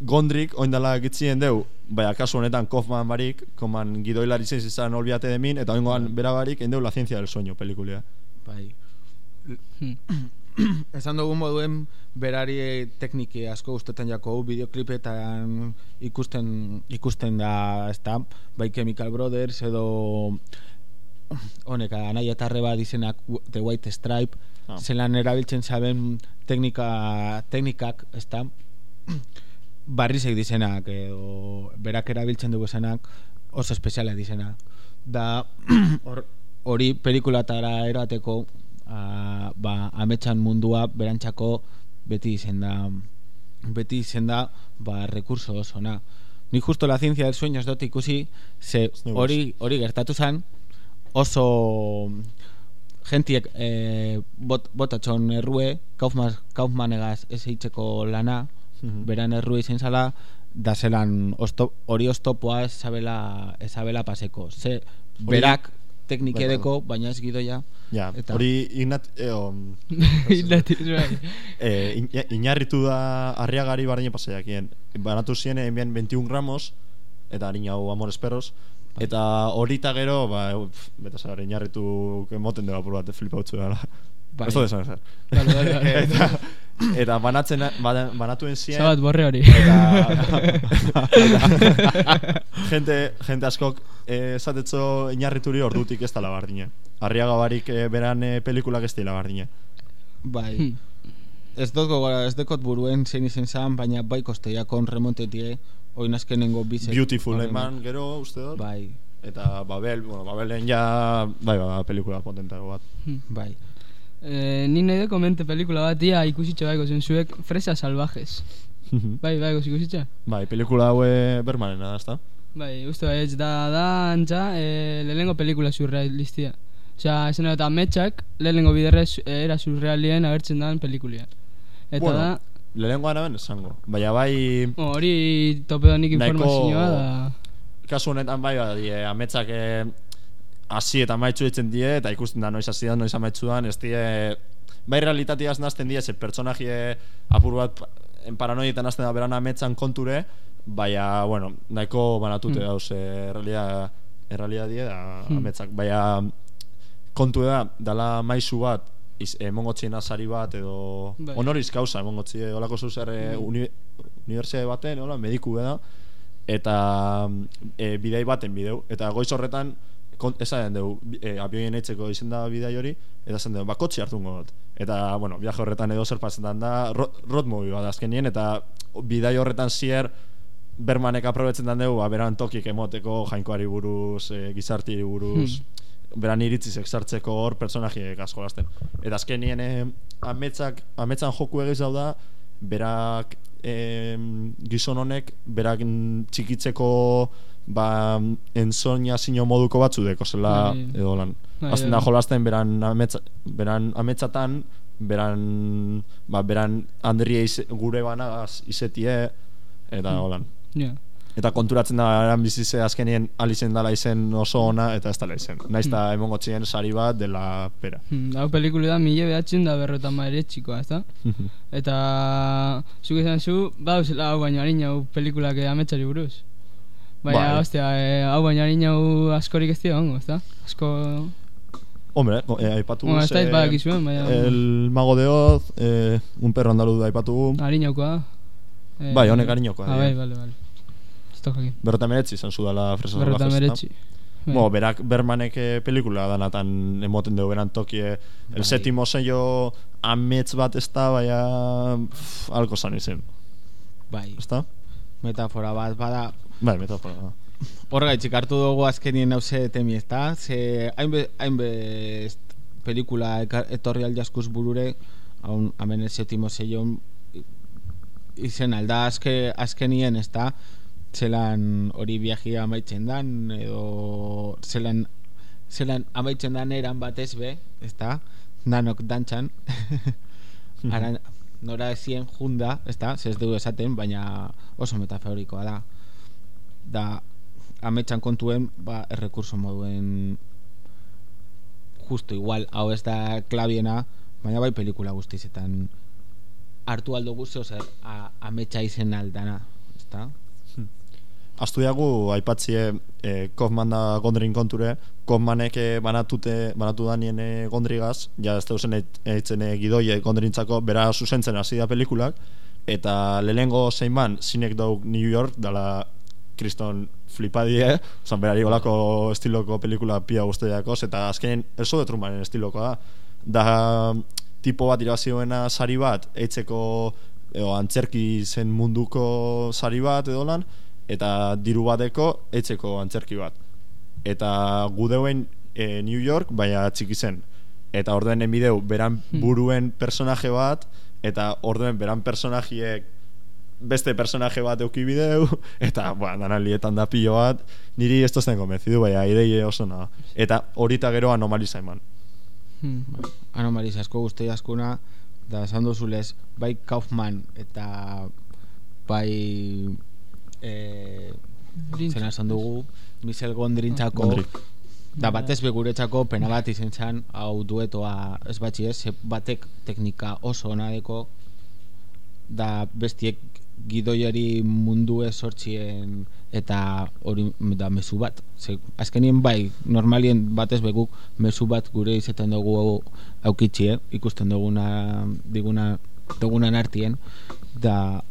Gondrik, oindala gitzien deu, baina kasu honetan Kaufman barik, koman gidoilari zen izan olbiate de min, eta oingoan bera barik, endeu La Ciencia del Sueño pelikulia. Bai. Hmm. esan dugu moduen berari tekniki asko ustetan jako bideoklipetan ikusten ikusten da, ezta? Bai Chemical Brothers edo honek anaia eta arreba dizenak The White Stripe Ah. zelan erabiltzen zaben teknika teknikak, ezta? Barrizek dizenak edo berak erabiltzen dugu zenak oso espeziala dizenak. Da hor- hori pelikulatara erateko a, ba, ametsan mundua berantzako beti izen da beti izen da ba, rekurso oso na. Ni justo la ciencia del sueño ez dut ikusi ze hori hori gertatu zen oso gentiek e, bot, botatxon errue Kaufman, Kaufmanegaz ez eitzeko lana Mhm. beran errue izen zala da zelan osto, hori ostopoa ez sabela, ez sabela paseko ze berak teknik Bai, edeko baina ez gidoia Ja, Eta- hori ignat... Eo, bai. eh, in- inarritu da arriagari bardine pasaiakien. Banatu zien hemen 21 gramos, eta harin hau amores perros, eta horita gero, ba, beta zara, inarritu moten dugu apur bat, flipautzu dela. Bai. Ez dut esan vale. eta, eta banatzen, bana- banatuen zien... Zabat borre hori. Eta, gente, gente askok eh, esatetzo inarrituri ordutik ez dela bardine. Arriaga barik eh, beran eh, pelikulak ez dela bardine. bai Hmm. ez dut gogora, ez dekot buruen zein izen zan, baina bai kostoiakon remontetie oin azkenengo bizek Beautiful eman gero uste dut. bai Eta Babel, bueno, Babelen ja, bai, ba, pelikula potentago bat. bai Eh, ni nahi de komente pelikula bat ia ikusitxe baiko zen zuek Fresa Salvajes. bai, bai, ikusitxe? bai, pelikula haue bermanena da, ezta? Bai, uste bai, ez da, da antza, e, lehenengo pelikula surrealistia. Osea, esan eta ametsak, lehenengo biderrez e, era surrealien agertzen dan pelikulia. Eta bueno, da, lehenengoa naben esango. Baina bai, hori tope da nik Nahiko- informazioa da... kasu honetan bai, ba, die, ametsak eh, hasi eta amaitzu ditzen die, eta ikusten da noiz hasi da, noiz amaitzu dan, ez die, bai realitateaz nazten die, ze pertsonaje apur bat en paranoietan nazten da beran ametsan konture, baina, bueno, nahiko banatute Hmm. dauz, eh, realia, errealia die da Hmm. ametsak, baina kontu da, dala maizu bat, iz, emongotzien azari bat, edo Bai. honoriz kauza, emongotzi, olako zuzer, eh, uni, unibertsitate baten, hola, mediku beda, eta e, bidai baten bideu. Eta goiz horretan esan dugu e, abioien eitzeko izen da bidai hori eta esan dugu bakotxi hartungo dut. Eta bueno viaje horretan edo zer pasetan da ro, road movie bat azkenien eta bidai horretan zier bermanek aprobetzen dan dugu ba, beran tokik emoteko jainkoari buruz e, gizartiari buruz beran iritziz sartzeko hor pertsonajiek asko lasten eta azkenien e, ametsak ametsan joku egiz hau da berak em, gizon honek berak mm, txikitzeko ba ensoña sino moduko batzu deko zela Bai. edo lan Bai, Azten bai. da jolasten beran ametsa, beran ametsatan beran ba beran Andria ize, gure banagaz izetie eta Hmm. holan Ja. Eta konturatzen da eran bizize azkenien alizen dala izen oso ona eta ez dala izen naiz eta emongo txien sari bat dela pera Hmm, hau pelikula da mila behatzen da berrota maire txikoa, ezta? Eta zuk izan zu, ba, zela hau baino harin hau pelikulak eh, ametsari buruz. Baina, Bai. ostia, eh, hau baino harin hau askorik ez dira ongo, ezta? Asko... Hombre, eh, aipatu Bueno, ez dakit badakizuen, baina- El mago de Oz, eh, un perro andaluz aipatu. Harinaukoa da. Eh, Bai, honek harinaukoa Ah, bai, bale, bale. Jakin. Berrota meretzi izan zu dala Fresa Berrota Salvajes, meretzi. ezta? Bai. Bueno, berak Bermanek eh, pelikula danatan emoten dugu beran tokie El Bai. séptimo sello amets bat ez da, baina alko zan izen, bai ez da? metafora bat bada Bai, metafora da. Horregaitzik hartu dugu azkenien hause temi ez da Ze hainbe, hainbe pelikula etorri aldiaskuz burure haun, hemen el séptimo sello izen alda azke, azkenien ez da zelan hori viajia amaitzen dan edo zelan zelan amaitzen dan eran batez be ez da nanok dantxan Ara, nora ezien junda ez da ez dugu esaten baina oso metaforikoa da. Da ametsan kontuen ba, errekurso moduen justo igual. Hau ez da klabiena baina bai pelikula guztizetan hartu aldo guzti zer a, ametsa izen aldana ezta astu diagu aipatzie e, Kaufman da gondrin konture, Kaufmanek e, banatute, banatu danien e, gondrigaz, ja ez deusen eitzen e, gidoie gondrintzako, bera zuzentzen hasi da pelikulak, eta lehengo zein zinek dauk New York, dala kriston flipadie, zan berari olako estiloko pelikula pia guztiakos, eta azkenean eso de Trumanen estilokoa. Da. Da tipo bat irabazioena sari bat, eitzeko edo antzerki zen munduko sari bat edo lan, eta diru bateko etxeko antzerki bat. Eta gudeuen e, New York, baina txiki zen. Eta orduen enbideu, beran hmm. buruen personaje bat, eta orduen beran personajiek beste personaje bat euki bideu, eta, ba, dana lietan da pilo bat, niri ez tozen konbenzidu, baina idei oso na. Eta horita gero anomaliza eman. Hmm. Anomaliza asko guzti askuna, da esan duzulez, bai Kaufman eta bai eh, zena esan dugu? Michel Gondrintzako da batez beguretzako pena bat izen zan hau duetoa ez batzi ez batek teknika oso onadeko da bestiek gidoiari mundu ez sortzien eta hori da mezu bat. Ze, azkenien bai normalien batez beguk mezu bat gure izetan dugu aukitxie eh? ikusten duguna diguna dugunan artien da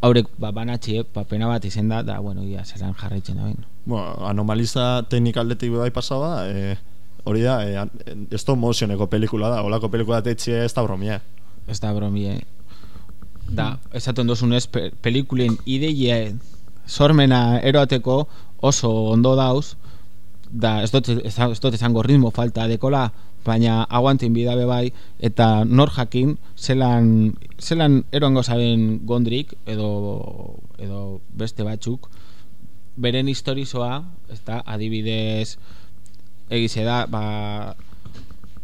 haurek ba, banatxiek, ba, pena bat izen da, da, bueno, ia, zeran jarraitzen da, bain. Bueno, anomaliza teknikaldetik bai pasaba, e, hori da, e, ez da motioneko pelikula da, holako pelikula tetxe ez da bromia. Ez da bromia, Da, esaten dozunez, pe, pelikulien ideie sormena eroateko oso ondo dauz, da, ez dut, ez, ez dut esango ritmo falta dekola, baina aguantin bidabe bai eta nor jakin zelan, zelan eroango zaben gondrik edo, edo beste batzuk. Beren historizoa ez da, adibidez egize da ba,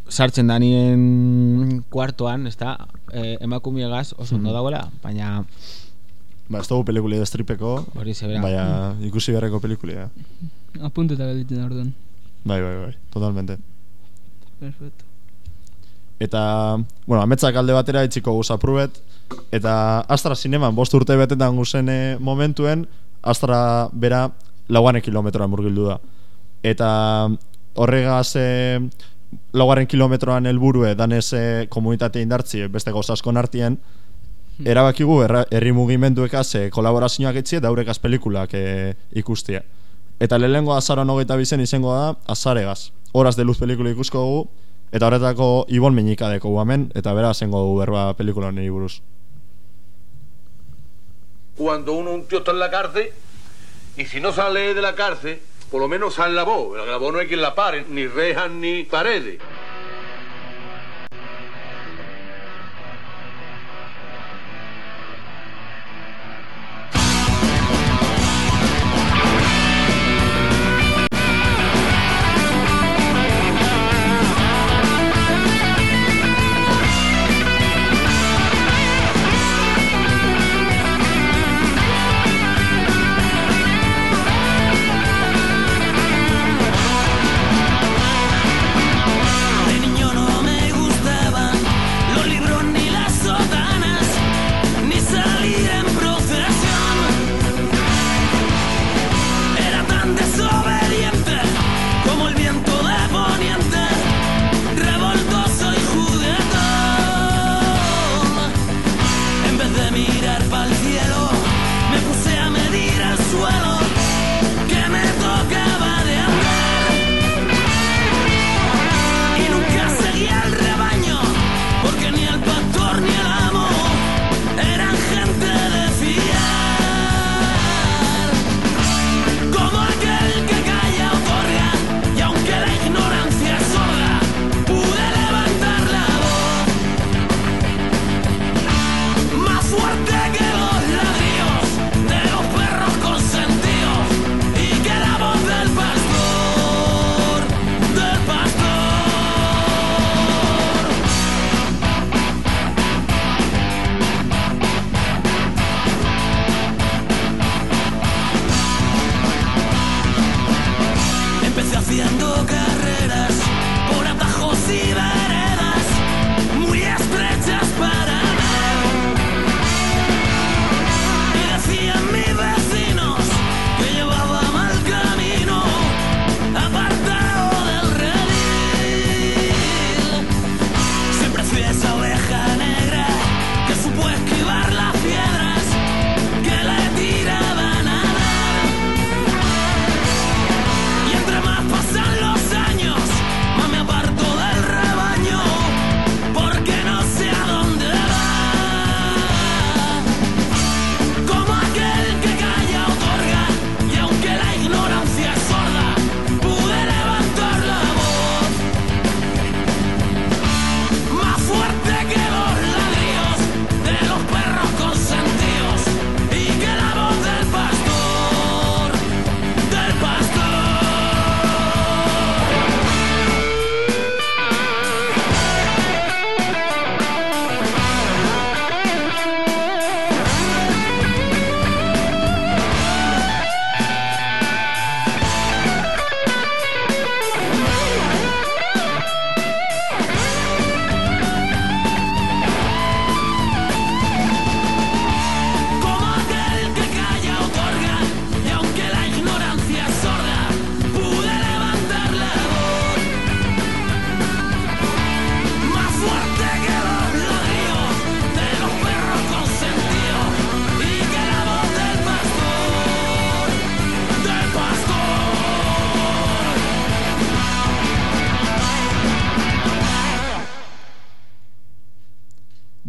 sartzen danien kuartoan ez da, e, emakumiegaz oso ondo mm dagoela, baina Ba, ez dugu pelikuli da stripeko Baina ikusi beharreko pelikuli da Apuntetak editzen orduan. Bai, bai, bai, totalmente Perfecto. Eta, bueno, ametzak alde batera itxiko guz aprubet Eta Astra Zineman bost urte betetan guzen momentuen Astra bera lauane kilometroan murgildu da Eta horregaz e, lauaren kilometroan helburue danez e, komunitate indartzi beste gauzasko nartien hmm. Erabakigu herri mugimenduekaz e, kolaborazioak etzi eta haurekaz pelikulak e, ikustia Eta lehengo azaroan hogeita bizen izango da azaregaz horas de luz pelikula ikusko dugu eta horretako Ibon Meñika deko hemen eta bera zengo dugu berba pelikula honi buruz. Cuando uno un tío está en la cárcel y si no sale de la cárcel, por lo menos sale la voz. La voz no hay quien la pare, ni rejas ni paredes.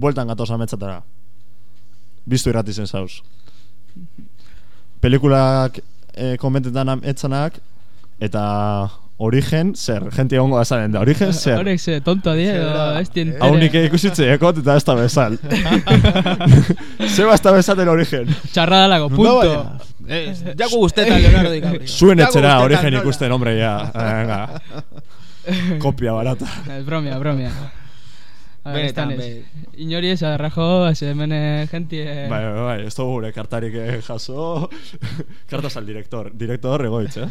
Bueltan gatoz ametzatara. Biztu irrati zen zauz. Pelikulak eh, komentetan ametzanak, eta origen, zer, gente egongo da zaren da, origen, zer. Horek ze, tonto die, edo ez dien... Hau nik ikusitze ekot eta ez da bezal. Zeba ez da bezaten origen. Txarra dalako, punto. Eh, jaku guztetan Leonardo DiCaprio. Zuen Jaku etxera origen ikusten, hombre, ya. Venga. Kopia barata. Ez bromia, bromia. Benetan, ez. Inori ez adarrajo, ez hemen eh, gentie... Bai, bai, bai, ez dugu gure kartarik eh, jaso. Kartas al director. Director egoitz, eh?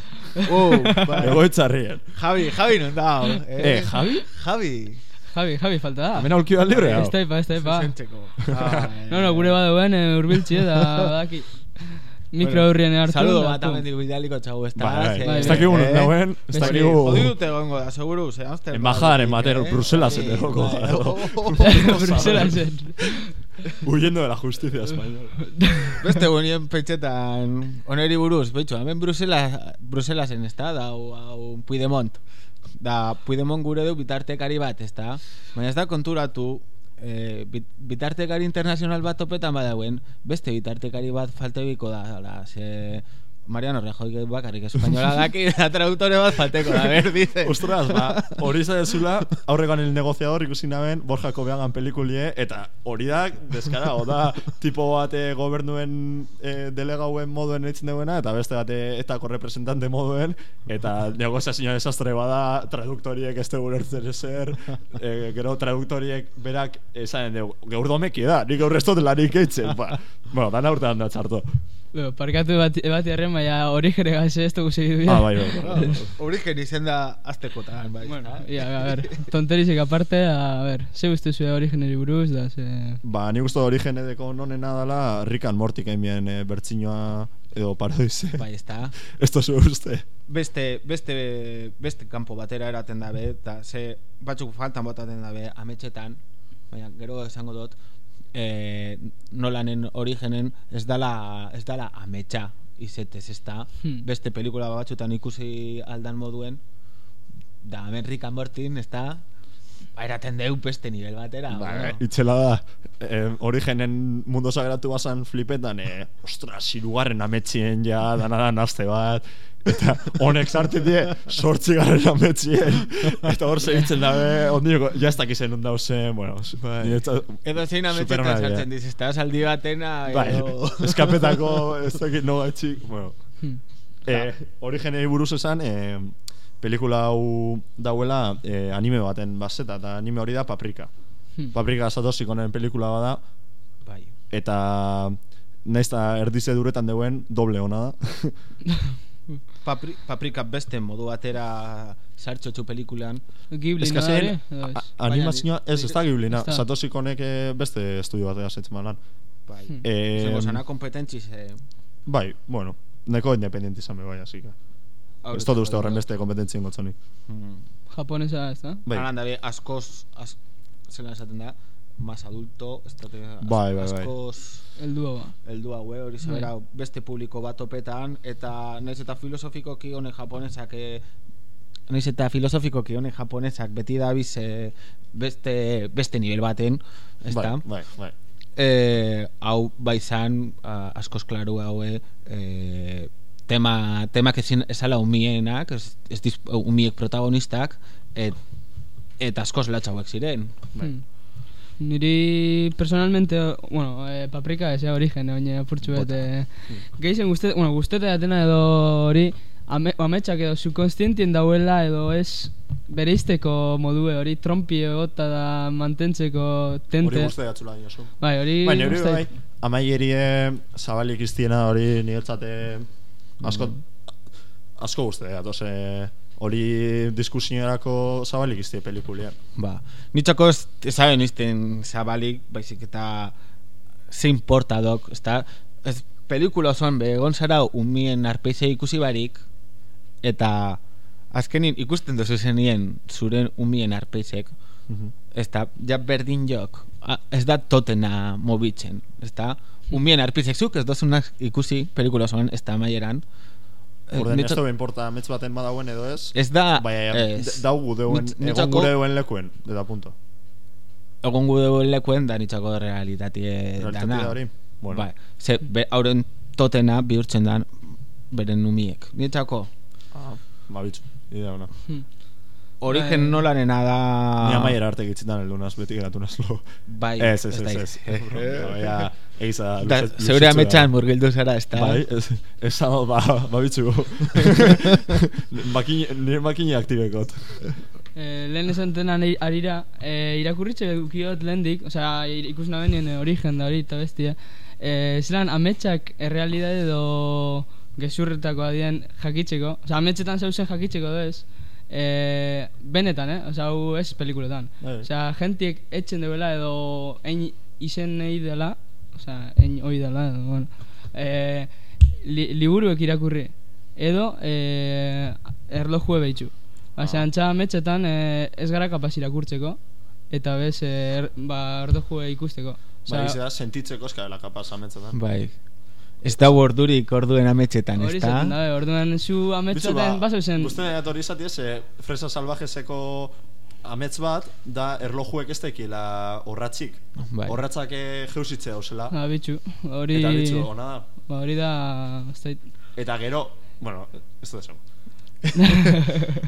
Uh, bai. Egoitz arrien. Javi, Javi non da. hau, Eh, Javi? Javi. Javi, Javi, falta da. Hemen aulki bat libre, hau. Ez taipa, ez taipa. Zuzentzeko. Ah, No, no, gure baduen eh, urbiltzi eta badaki. Mikro hurrien hartu. Saludo da, bat pum. amendik bidaliko txau, ez da. Bai, bai. Ez dakigu non eh? dagoen, ez Beste- dakigu- Jodi dute egongo da, seguru, ze Amsterdam. Embajadaren bater, eh? Bruselas egongo bai. da. Oh, Bruselasen. Huyendo de la justicia española. Beste bonien pentsetan oneri buruz, betxo, hemen Bruselas, Bruselasen ez da, da, hau, hau Puigdemont. Da, Puigdemont gure du bitartekari bat, ez da? Baina ez da konturatu, eh, bit, bitartekari internazional bat topetan badauen, beste bitartekari bat faltebiko da, ala, ze... Mariano Rajoy bakarrik espainola daki, da traduktore bat falteko da, ber, dice. Ostras, ba, hori zaitzula, aurregan el negociador ikusi naben, Borja Kobeagan pelikulie, eta hori da, deskarago da, tipo bat gobernuen eh, delegauen moduen eitzen duena, eta beste bat eh, etako representante moduen, eta negoziazioa desastre bada, traduktoriek ez dugu ulertzen ezer, eh, gero traduktoriek berak esanen dugu, gaur domeki da, nik gaur ez dut lanik eitzen, ba. Bueno, dana urtean da txarto. Bueno, parkatu bat, bat jarren, baina hori jere gaze ez dugu segidu Ah, bai, bai. Origen izen da aztekotan, bai. Bueno, ia, a ver, tonterisek aparte, a ver, ze guztu zue origeneri buruz, da, ze... Ba, ni gustu origen edeko nonena dala Rick and Morty gaimien e, bertzinoa edo parodize. Bai, ez da. Ez da zure uste. beste, beste, beste kanpo batera eraten dabe, eta ze batzuk faltan botaten dabe ametxetan, baina gero esango dut, e, nolanen origenen ez dala, ez dala ametxa izetez, ez da, Hmm. beste pelikula batzutan ikusi aldan moduen, da and Mortin, ez da, ba, eraten deu beste nivel batera. Ba, bueno. Itxela da, eh, origenen mundo sagratu basan flipetan, eh, ostras, hirugarren ametxien ja, dana da nazte bat, eta honek sartu die, sortzi garren ametxien, eta hor segitzen dabe, ondioko, ja ez dakizen hon dauzen, bueno, Bai. niretzat- Edo zein ametxetan sartzen diz, ez da, saldi batena, Bai, edo... eskapetako, ez dakit no gaitxik, bueno. Hmm. Eh, origenei buruz esan, eh, pelikula hau dauela eh, anime baten baseta, eta anime hori da Paprika. Hmm. Paprika Satoshi konen pelikula bada, Bai. eta naiz eta erdize duretan deuen doble ona da. Papri, paprika beste modu batera sartxotxu pelikulan. Ghibli, ez? a- animazioa, ez, ez da giblina, da. Satoshi konek eh, beste estudio batea setzen lan. Bai. Eh, Zengo zana kompetentziz, eh, bai, bueno, neko be bai, así que. Ez dut uste horren beste kompetentzien gotzonik. mm. Japonesa, ez da? Bai. Haran dabe, askoz, az, zelan esaten da, más adulto, ez da, az, Bai, bai, bai. askoz Heldu hau. heldu haue, hori Bai. zabera, beste publiko bat topetan, eta naiz eta filosofikoki honek japonesak, eh, naiz eta filosofikoki honek japonesak beti dabiz eh, beste, beste nivel baten, ez bai, da? bai, bai. eh, hau bai zan uh, askoz klaru haue eh, tema temak ezin esala umienak ez, ez diz, umiek protagonistak et, eta askoz latxauek ziren Hmm. Niri personalmente, bueno, eh, paprika ez origen, baina apurtxu bet. Eh, Geizen guztet, bueno, guztete atena edo hori, ame, ametsak edo subkonstientien dauela edo ez bereizteko modue hori trompi egota da mantentzeko tente. Hori guztia jatzula diozu. Bai, hori hori guztia- bai, amaierie zabalik iztiena hori niretzate asko, asko guzti da, toze, hori diskusiorako zabalik iztie pelikulian. ba, nitxako ez ezaben izten zabalik baizik eta zein porta dok ezta? ez pelikula osoan begon zara umien arpeize ikusi barik eta azkenin ikusten duzu zenien zuren umien arpeizek ez da, ja berdin jok a- ez da totena mobitzen ez da, umien arpeizek zuk ez dozunak ikusi pelikula osoan ez da maieran Eh, Orden, ez da importa metz baten badauen edo ez. Ez da, Baina, ez. d- daugu deuen, Nitz- egon gure deuen lekuen, eta punto. egon gude lekuen da nitzako realitatea Realitatea dana. hori? Bueno. Bai, ze, be, hauren totena bihurtzen dan beren numiek. Nitzako, Ah, ba, bitxu, idea ona. Origen nolarena da... Ni amaiera arte gitzitan heldu naz, beti geratu nazlo. Bai, Ez, ez, ez da ez. Baina, eiza, Da, zeure da. ametxan murgildu zara, ez da? Bai, ez, ez da, ba, ba, bitxu. Makine, nire makine aktibekot. Eh, lehen esan tenan ari- arira, eh, irakurritxe ukiot lehendik, osea, ikus nabenien eh, origen da hori eta bestia, eh, zelan ametsak errealidade edo gezurretako adien jakitzeko, osea, ametsetan zauzen jakitzeko edo ez, eh, benetan, eh? Osea, hau ez pelikuletan. Bai. Osea, jentiek etxen dela edo ein izen nahi dela, osea, ein hoi dela, edo, bueno, eh, li, liburuek irakurri, edo eh, erlojue behitxu. Ba, ah. antxa ametxetan eh, ez gara kapaz irakurtzeko, eta bez, er, ba, erlojue ikusteko. Bai, ez da, sentitzeko eskabela kapaz ametzetan. Bai. Ez da ordurik orduen ametxetan, ez Hori da? da, eh, orduan zu ametxetan baso zen... Gusten dut hori izati ez, eh, fresa salvajeseko amets bat, da erlojuek ez daikila horratzik. Bai. Horratzak eh, jeusitzea osela. Ah, bitxu, hori... Eta bitxu, ona da. Ba, hori da... ez dakit. Eta gero, bueno, ez da esan.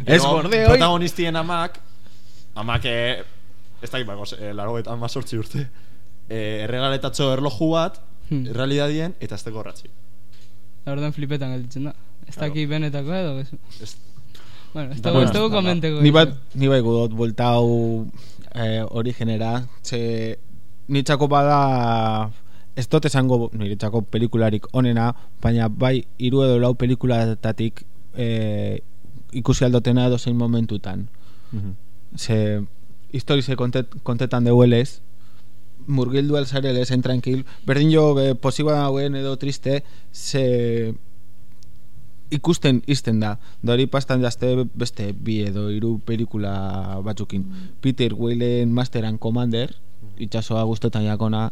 Ez gorde, oi? Protagonistien amak, amak, eh, ez dakit bagoz, eh, laro eta urte, eh, erregaletatxo erloju bat, Hmm. realidadien, eta ez dago horratzik. Orduan flipetan gelditzen da. Ez Claro. daki benetako edo... Ez... Ez- Bueno, ez dugu, ez dugu komenteko. Ni bat, ni bai gudot hau eh, origenera, ze nitzako bada ez dut esango niretzako pelikularik onena, baina bai hiru edo lau pelikulatatik eh, ikusi aldotena edo zein momentutan. Ze historize kontet, kontetan deuelez, murgildu alzarele, zen tranquil, berdin jo eh, posiba hauen edo triste, ze ikusten izten da. Da hori pastan jazte beste bi edo hiru pelikula batzukin. Peter Whalen Master and Commander, itxasoa guztetan jakona,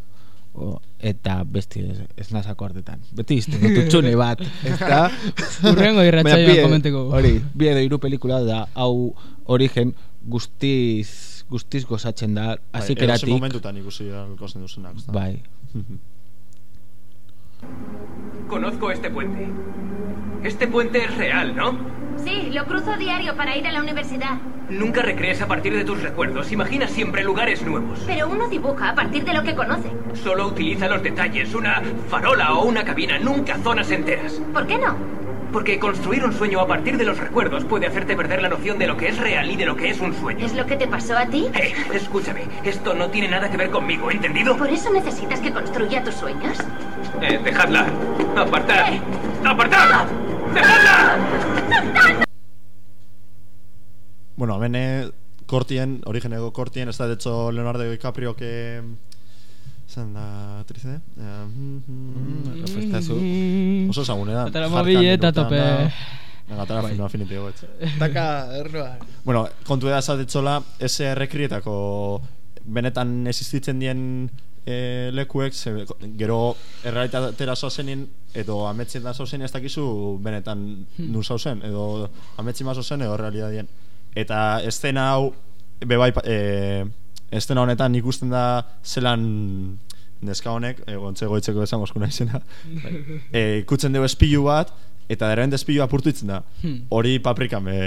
o, eta besti ez, nazako hartetan. Beti izten dut bat, ez da? Hurrengo irratsaioan Baina bi e- komenteko. Hori, bi edo hiru pelikula da, hau origen guztiz, guztiz gozatzen da, Bai, azikeratik. edozein momentutan ikusi alko zen duzenak. ezta? Bai. Conozco este puente. Este puente es real, ¿no? Sí, lo cruzo diario para ir a la universidad. Nunca recrees a partir de tus recuerdos. Imagina siempre lugares nuevos. Pero uno dibuja a partir de lo que conoce. Solo utiliza los detalles, una farola o una cabina, nunca zonas enteras. ¿Por qué no? Porque construir un sueño a partir de los recuerdos puede hacerte perder la noción de lo que es real y de lo que es un sueño. ¿Es lo que te pasó a ti? Eh, escúchame, esto no tiene nada que ver conmigo, ¿entendido? ¿Por eso necesitas que construya tus sueños? Eh, dejadla. Apartad. ¡Apartad! ¡Dejadla! Bueno, hemen eh, kortien, origeneko kortien, ez da, de hecho, Leonardo DiCaprio que... Zan da, atriz, eh? Mm, refrestazu. Oso ezagune da. Atara Jarkan mobile eta tope. da. Venga, atara Bai. film affinity goetz. Taka, erroa. Bueno, kontu da zatetzola, ese errekrietako benetan existitzen dien e, lekuek, ze, gero errealitatera zoazenin, edo ametzien da zoazen ez dakizu benetan nun zauzen, edo ametzi ma zoazen, edo realidadien. Eta estena hau, bebai, e, estena honetan ikusten da zelan neska honek, e, gontze goitzeko esan moskuna izena, e, ikutzen dugu espilu bat, eta deren despilu apurtu itzen da. Hmm. Hori paprikan be,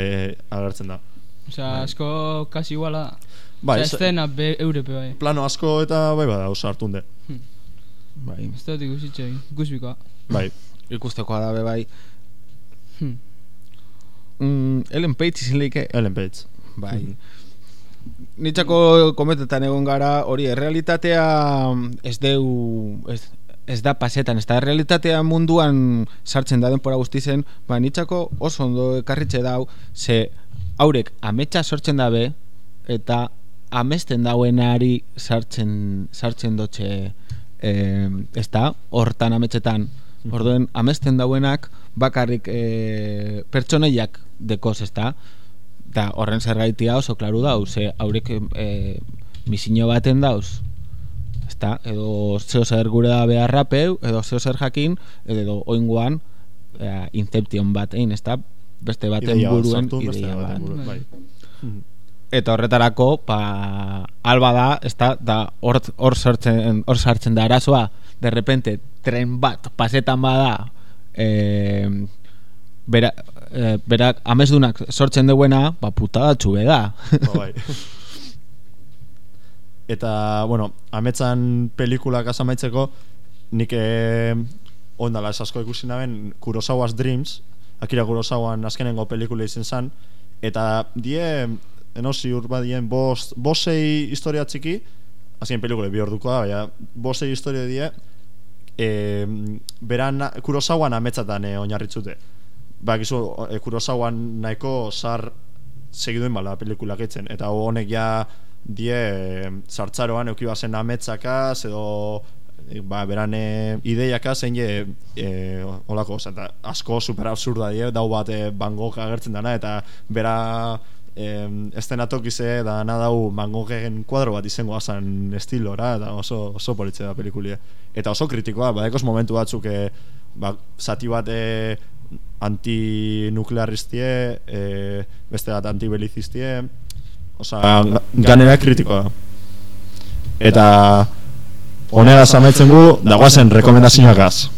agertzen da. Osea, asko kasi iguala. Bai, Osea, estena be, europe bai. Plano asko eta bai bada oso hartunde. Bai. Ez dut ikusitxe, ikusbikoa. Bai. Ikustekoa da be bai. Hmm. Mm, Ellen Page izin leike. Ellen Page. Bai. Nitzako kometetan egon gara, hori, errealitatea ez deu, ez, ez da pasetan, ez da errealitatea munduan sartzen da denpora guztizen, ba, nitzako oso ondo ekarritxe dau, ze haurek ametsa sortzen dabe, eta amesten dauenari sartzen, sartzen dotxe, eh, ez da, hortan ametsetan, orduen amesten dauenak bakarrik eh, pertsoneiak dekoz, ez da, eta horren zergaitia oso klaru dau, ze haurek e, misino baten dauz, ezta, edo zeo zer gure da beharrapeu, edo zeo zer jakin, edo oingoan e, inception bat egin, ezta, beste baten Ideia buruen ideia bat. buruen, bai. Mhm. eta horretarako pa, alba da ezta da hor hor sartzen hor sartzen da arazoa de repente tren bat pasetan bada eh, bera, eh, berak amesdunak sortzen duena ba putada txube Ba, bai. Eta, bueno, ametzan pelikulak asamaitzeko, nik eh, ondala asko ikusi naben Kurosawa's Dreams, Akira Kurosawan azkenengo pelikula izen zan, eta die, eno ziur badien, bost, bosei historia txiki, azken pelikule bi orduko da, baina bosei historia die, e, beran Kurosawan ametzatan e, oinarritzute. Ba, gizu, e, Kurosawan nahiko zar segiduen bala pelikulak etzen, eta honek ja die e, sartzaroan euki bazen ametzakaz edo e, ba, beran e, ideiaka zein je e, olako, eta asko super absurda die, dau bat e, Van Gogh agertzen dana, eta bera eh, estenatokize da nadau Van Goghen kuadro bat izango azan estilora eta oso, oso politxe da pelikulia eta oso kritikoa, badekos momentu batzuk e, ba, zati bat e, antinuklearistie e, beste bat antibelizistie Osa, ganera kritikoa. Eta honegaz amaitzen gu, dagoazen rekomendazioakaz.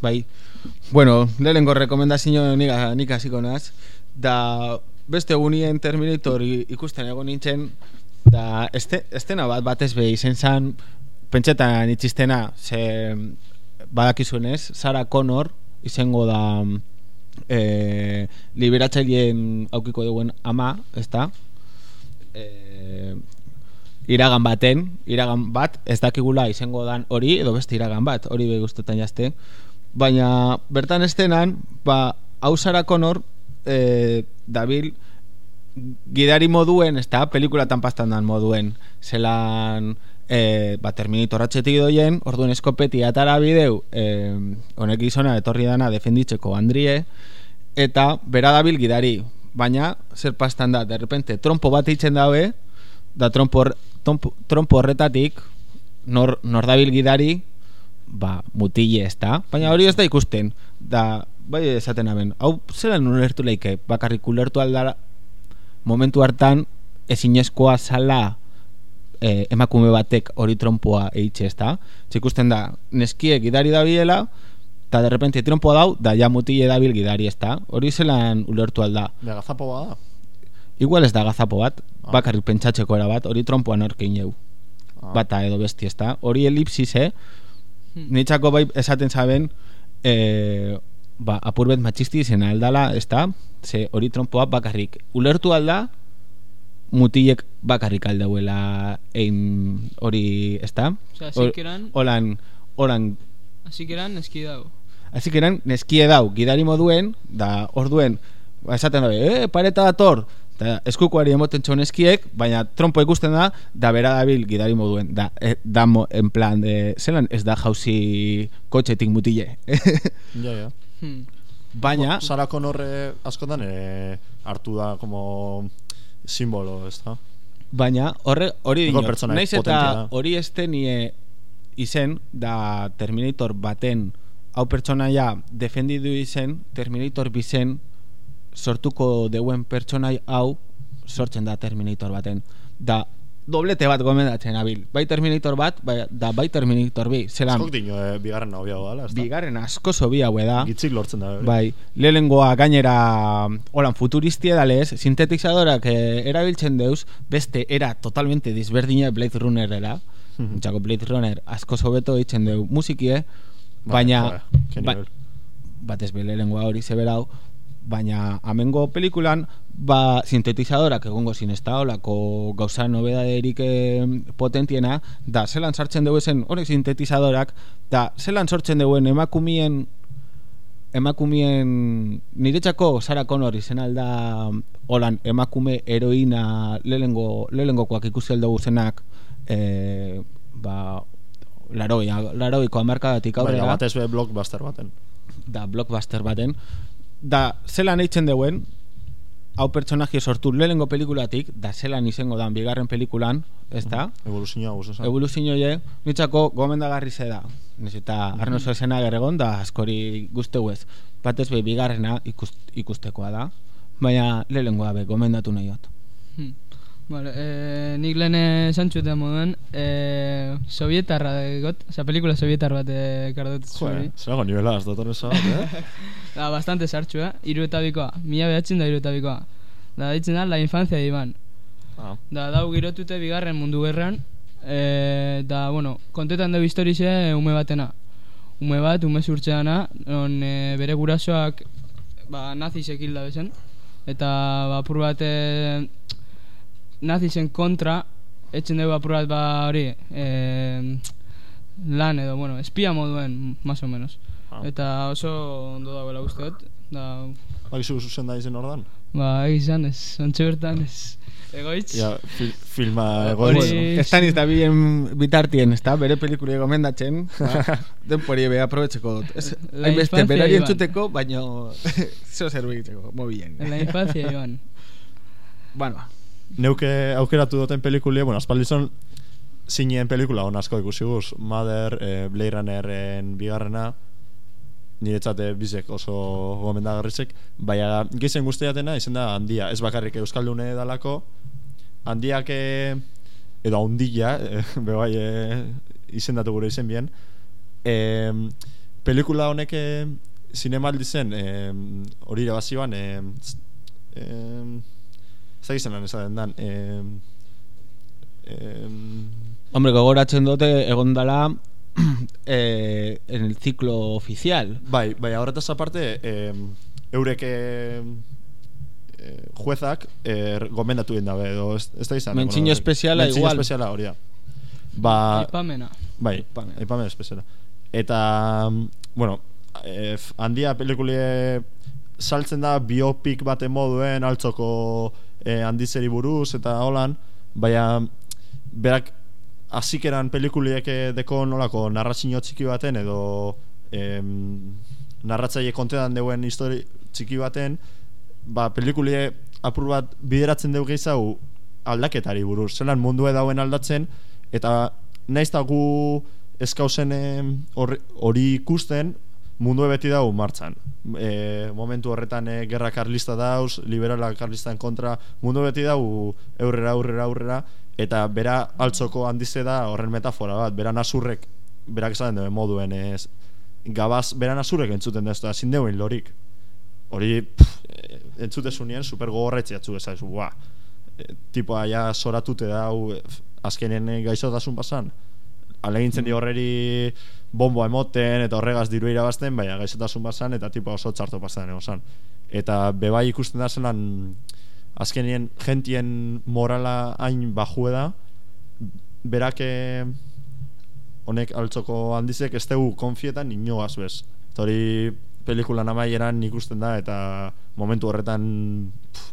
Bai. Bueno, lehenengo rekomendazio nik, nik hasiko naz. Da beste egunien Terminator ikusten egon nintzen da este, estena bat batez be izen zan pentsetan itxistena ze badakizuenez Sarah Connor izango da e, liberatzaileen aukiko duen ama, ezta? E, iragan baten, iragan bat, ez dakigula izango dan hori, edo beste iragan bat, hori be gustetan jazte. Baina bertan estenan, ba, hau Connor e, dabil gidari moduen, ez da, pelikulatan pastan dan moduen, zelan e, ba, Terminator atxetik doien, orduen eskopeti atara bideu, e, honek gizona etorri dana defenditzeko Andrie, eta bera dabil gidari, baina zer pastan da, de repente trompo bat eitzen dabe, da trompo, trompo horretatik, nor, nor dabil gidari, ba, mutile ez da, baina hori ez da ikusten, da, bai esaten aben, hau zelan ulertu leike, bakarrik ulertu aldara, momentu hartan ezinezkoa zala e, emakume batek hori trompoa eitxe ez da ikusten da, neskie gidari dabilela eta de repente trompoa dau da ja mutile dabil gidari ez da hori zelan ulertu alda. De gazapo bada. igual ez da gazapo bat bakarrik pentsatzeko era bat hori trompoa norkein eu Ah. bata edo besti ez da hori elipsis eh nitzako bai esaten zaben e, ba, apurbet matxisti izen aldala ez da ze hori trompoa bakarrik ulertu alda mutilek bakarrik aldauela ein hori ez da Osea, zikeran- holan holan Así que eran eski dago. Así que eran neskie dau. Gidari moduen da orduen ba, esaten dabe, eh, pareta dator da eskukoari emoten txon eskiek baina trompo ikusten da da bera dabil gidari moduen da, eh, da mo, en plan de, zelan ez da jauzi kotxetik mutile Ja, ja. Hmm. baina Sara Connorre askotan ere hartu da como simbolo, ez da? Baina horre hori pertsona naiz eta da. hori estenie izen da Terminator baten hau pertsonaia defendidu izen Terminator bizen sortuko deuen pertsonai hau sortzen da Terminator baten da doblete bat gomendatzen abil bai Terminator bat bai, da bai Terminator bi zelan Askok dino, eh, bigarren hobiago dala, ez da? bigarren asko zobi haue da Gitzik lortzen da, hori. Bai, lehenengoa gainera holan futuristia dalez, sintetizadorak eh, erabiltzen deuz, beste era totalmente disberdina Blade Runnerera. Mhm. Txako Blade Runner asko sobeto eitzen deu musikie, Bai, baina ke ba, nivel. batez be lehenengoa hori zeberau, baina amengo pelikulan ba sintetizadorak egongo zin ez da olako gauza nobedaderik eh, potentiena da zelan sartzen dugu zen honek sintetizadorak da zelan sortzen duen emakumien emakumeen niretzako Sara Connor izen alda holan emakume heroina lehengo lehengokoak ikusi aldugu zenak e, ba laroi, laroiko amarkadatik Baina aurrera batez be blockbuster baten. da blockbuster baten da zelan eitzen deuen hau pertsonaje sortu lehenengo pelikulatik da zelan izango dan bigarren pelikulan ez da? Evoluzioa guz esan. Evoluzio je, nitzako gomendagarri ze da. Niz eta Arno Schwarzenegger egon da askori guzteu ez. Batez be bigarrena ikust, ikustekoa da. Baina lehengoa be gomendatu nahi dut. Hmm. Vale, eh, nik lehen esan txuten moduen, eh, sovietarra got, oza, pelikula sovietar bat eh, kardot Joder, zerago nivela, ez datorren zabat, eh? da, bastante sartxu, eh? Iru eta bikoa, mila behatzen da iru eta bikoa. Da, ditzen da, la infancia de Iban. Ah. Da, dau girotute bigarren mundu gerran, eh, da, bueno, kontetan dugu historize ume batena. Ume bat, ume zurtzeana, non eh, bere gurasoak ba, nazisek hilda bezen. Eta, ba, apur bat, eh, nazisen kontra, etxen dugu apur bat, ba, hori, eh, lan edo, bueno, espia moduen, más o menos. Ah. Eta oso ondo dagoela uste dut. Da, Bakizu zuzen da izen ordan? ba, egizan ez, ontxe bertan ez. Egoitz? Ja, fi, filma Hori- egoitz. Estan ez da bien bitartien, ez da? Bere pelikula gomendatzen, ba, denpori be aprobetxeko dut. Ez, hainbeste, berari entzuteko, baino zeo zerbitzeko, mobilen. En la infancia, Iban. Bueno, Neuke aukeratu duten pelikulie, bueno, aspaldizon zinien pelikula on asko ikusi guz. Mother, eh, Blade Runneren bigarrena, niretzate bizek oso gomendagarrizek, baina gizen guztiatena izen da handia, ez bakarrik Euskaldune dalako, handiak eh, edo handia, eh, bebai eh, izendatu gure izen bien, eh, pelikula honek eh, zinemaldi zen, eh, hori irabazioan, eh, eh, ez da izenan esaten dan, eh, eh, hombre, gogoratzen dute egon dala eh, en el ciclo oficial. Bai, bai, horretaz aparte, eh, eurek eh, juezak eh, gomendatu egin dabe, edo ez, ez da izan. Mentzino espeziala igual. espeziala hori da. Ba, Aipamena. Bai, aipamen espeziala. Eta, bueno, eh, handia pelikulie saltzen da biopik baten moduen altzoko eh, handizeri buruz eta holan, baina berak hasikeran pelikuliek deko nolako narrazio txiki baten edo em, narratzaile kontetan deuen histori txiki baten ba pelikulie apur bat bideratzen dugu gehiago aldaketari buruz. Zelan mundue dauen aldatzen eta naiz eta gu eskauzen hori ikusten mundue beti dau martzan e, momentu horretan e, gerra karlista dauz liberala karlistan kontra mundu beti dau aurrera aurrera aurrera eta bera altzoko handize da horren metafora bat bera nasurrek berak esaten duen moduen ez gabaz bera nasurrek entzuten da ez da ezin deuen lorik. Hori pff, e, entzutesunien super gogorretzi atzu ez e, tipoa ja soratute da f- azkenen gaixotasun pasan alegintzen di horreri bomboa emoten eta horregaz diru irabazten baina gaixotasun pasan eta tipo oso txarto pasan egosan eta bebai ikusten da zelan azkenien gentien morala hain bajue da berak eh, honek altzoko handizek ez dugu konfietan inoaz bez eta hori pelikulan amaieran ikusten da eta momentu horretan pff,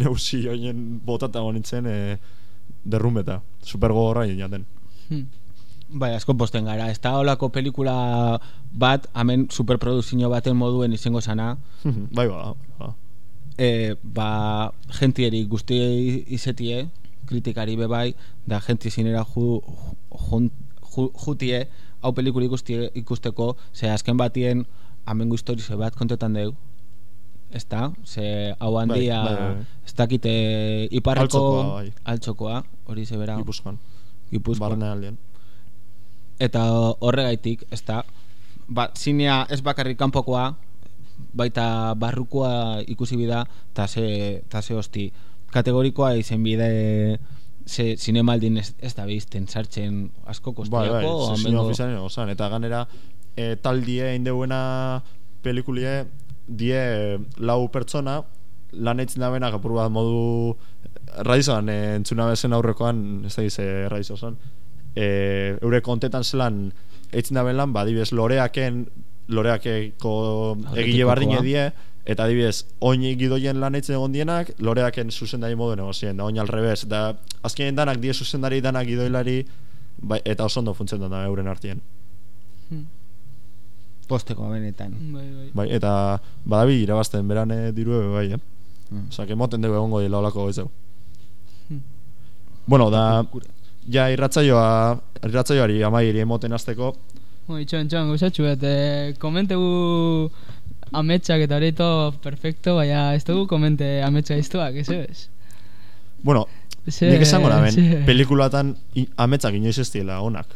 neusi oinen botata nintzen e, derrumbeta super gogorra jaten Hmm. Bai, asko posten gara. Ez da holako pelikula bat, hemen superproduzio baten moduen izango sana. bai ba, ba. E, ba, gentieri guzti izetie, kritikari be bai, da genti zinera ju, ju, ju, jutie, hau pelikula ikusti, ikusteko, ze azken batien, amengo historize bat kontetan dugu. Ez da, ze hau handia, Bai, bai, bai. ez dakite iparreko Altzokoa, bai. altzokoa, hori zebera. Gipuzkoan. Gipuzkoan. Barne. Eta horregaitik, ez da, ba, zinea ez bakarrik kanpokoa, baita barrukoa ikusi bida, eta ze, ta ze hosti, kategorikoa izen bide, ze zinemaldin ez, ez da bizten, sartzen asko Bai, bai, kostiako, sinu ofizialen osan, eta ganera e, taldie indeuena pelikulie die lau pertsona lan eitzen da benak apur bat modu raizoan e, entzuna bezen aurrekoan ez da gize raizo zan e, eure kontetan zelan eitzen da lan badibes loreaken loreakeko egile bardine die, eta adibidez, oin gidoien lan eitzen egon dienak, loreaken zuzendari modu negozien, da oin alrebez, da azkenean danak die zuzendari, danak gidoilari, bai, eta oso ondo funtzionan da euren artien. Posteko benetan. Bai, bai. Bai, eta badabi irabazten berane dirue bai, eh? Osa, que moten dugu egongo dila olako goizeu. Bueno, da, ja irratzaioa, irratzaioari amairi emoten azteko, Bai, txon, txon, gozatxu eh, komentegu ametsak eta hori todo perfecto, baina ez dugu komente ametsa iztuak, ez ez? bueno, Ze- nik esango naben, ze- pelikulatan ametsak inoiz ez onak.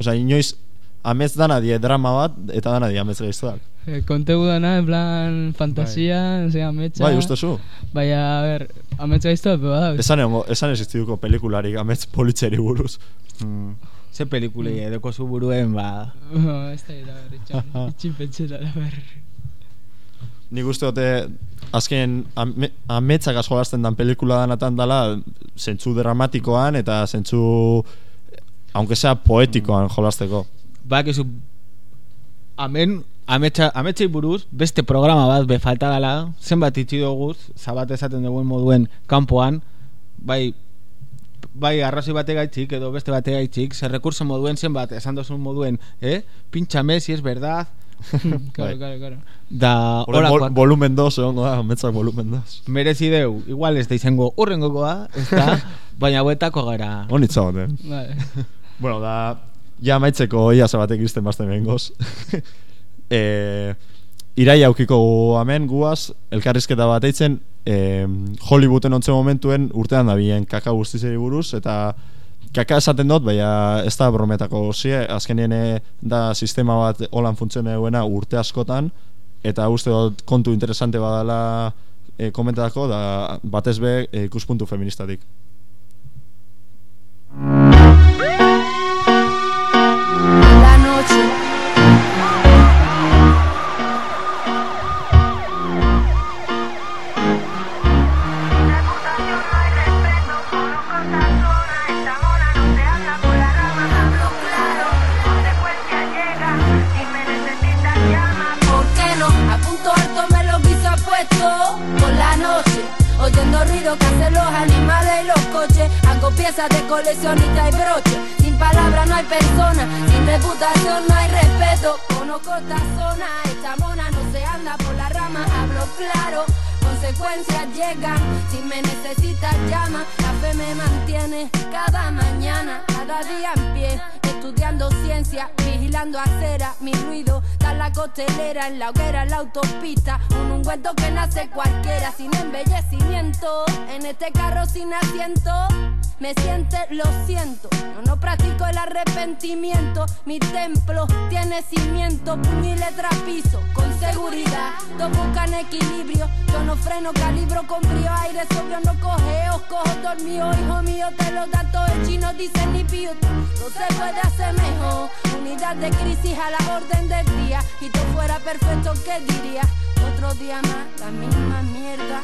Osa, inoiz amets dana die drama bat, eta dana die amets gaiztuak. Eh, kontegu dana, en plan, fantasia, bai. ametsa... Bai, uste zu? Baina, a ber, ametsa iztuak, beba da. Esan, egongo, esan existiduko pelikularik amets politzeri buruz. Mm. Ze pelikulei mm. edoko zu buruen, ba... No, ez da, da, ber, itxan, itxin pentseta, da, ber. Nik uste dute azken ame, ametsak jolasten dan pelikula danatan dala zentzu dramatikoan eta zentzu aunque sea poetikoan jolasteko. Bakizu Amen, ametsa, ametsei buruz, beste programa bat be falta dela, zenbat itxi dugu, zabat esaten dugun moduen kanpoan, bai, bai arrazoi bate gaitxik edo beste bate gaitxik, zer rekurso moduen zenbat, esan dozun moduen, eh? Pintxame, si es verdad, Claro, claro, claro. da Orden vol, volumen 2 egongo da, ametsak volumen 2. merezi deu, igual ez da izango urrengokoa, ez da, baina buetako gara. Honitza baten. Vale. bueno, da, ja maitzeko ia zabatek izten bazten bengoz. e, irai aukiko hemen guaz, elkarrizketa bat eitzen, e, Hollywooden ontze momentuen urtean da bien kaka guztizeri buruz, eta kaka esaten dut, baina ez da brometako zie, azkenien eh, da sistema bat holan funtzioneuena urte askotan, eta uste dut kontu interesante badala e, komentatako, da batez be e, ikuspuntu feministatik. Noche. Oyendo ruido que hacen los animales y los coches. Hago piezas de coleccionista y broche. Sin palabras no hay persona, sin reputación no hay respeto. Conozco esta zona, esta mona no se anda por la rama, hablo claro. Consecuencias llegan, si me necesitas llama. La fe me mantiene cada mañana, cada día en pie. Estudiando ciencia, vigilando acera, mi ruido da la costelera, en la hoguera, en la autopista. Un ungüento que nace cualquiera, sin embellecimiento. En este carro sin asiento, me siente, lo siento. Yo no practico el arrepentimiento, mi templo tiene cimiento, puño y letra piso, con seguridad. Todos buscan equilibrio, no freno, calibro con frío, aire sobrio, no cogeo, cojo dormido, hijo mío, te lo da todo el chino, dice ni pío. No se puede hacer mejor, unidad de crisis a la orden del día. Y todo fuera perfecto, ¿qué diría? Otro día más, la misma mierda.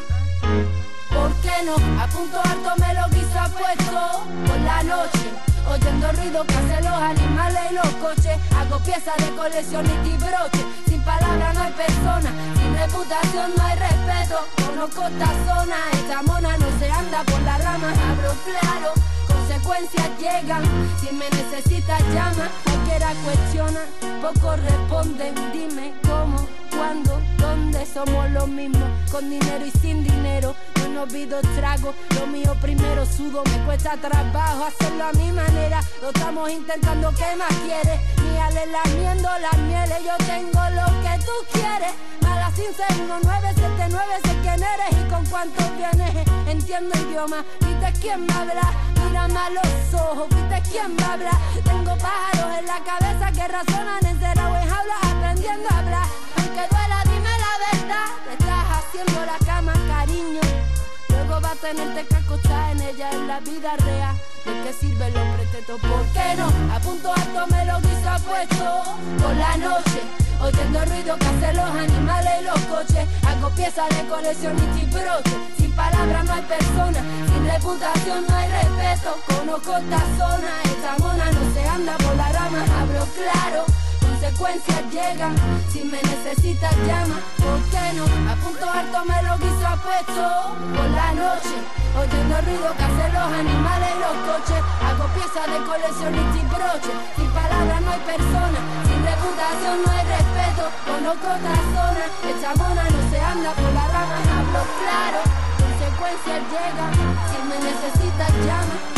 ¿Por qué no? A punto alto me lo quiso puesto por la noche. Oyendo ruido que hacen los animales y los coches. Hago piezas de coleccionista y broche. Sin palabras no hay persona, sin reputación no hay respeto. Conozco esta zona, esta mona no se anda por la rama, hablo claro. Consecuencias llegan, si me necesitas llama, cualquiera cuestiona, pocos responden, dime cómo, cuándo, dónde somos los mismos, con dinero y sin dinero, no olvido trago, lo mío primero sudo, me cuesta trabajo hacerlo a mi manera, lo estamos intentando, ¿qué más quieres? Ni lamiendo las mieles, yo tengo lo que tú quieres, mala sin ser 1979, sé quién eres y con cuántos vienes, entiendo idioma, viste quién me habla, mírame a los ojos, viste quién me habla, tengo pájaros en la cabeza que razonan encerrado en jaulas aprendiendo a hablar, aunque duela dime la verdad, te estás haciendo la cama cariño, va a tenerte que acostar en ella en la vida real. ¿De qué sirve el hombre teto? ¿Por qué no? A punto alto me lo quiso puesto por la noche. Oyendo el ruido que hacen los animales y los coches. Hago piezas de coleccionista y broche. Sin palabras no hay persona, sin reputación no hay respeto. Conozco esta zona, esta mona no se anda por la rama, hablo claro. Consecuencias llegan. Si me necesitas, llama, ¿por qué no? A punto alto me lo quiso apuesto por la noche. Oyendo ruido que hacen los animales y los coches. Hago piezas de coleccionista y broche. Sin palabras no hay persona, sin reputación no hay respeto. Conozco otra zona, esta mona no se anda por la rama, hablo claro. Consecuencias llegan, si me necesitas llama.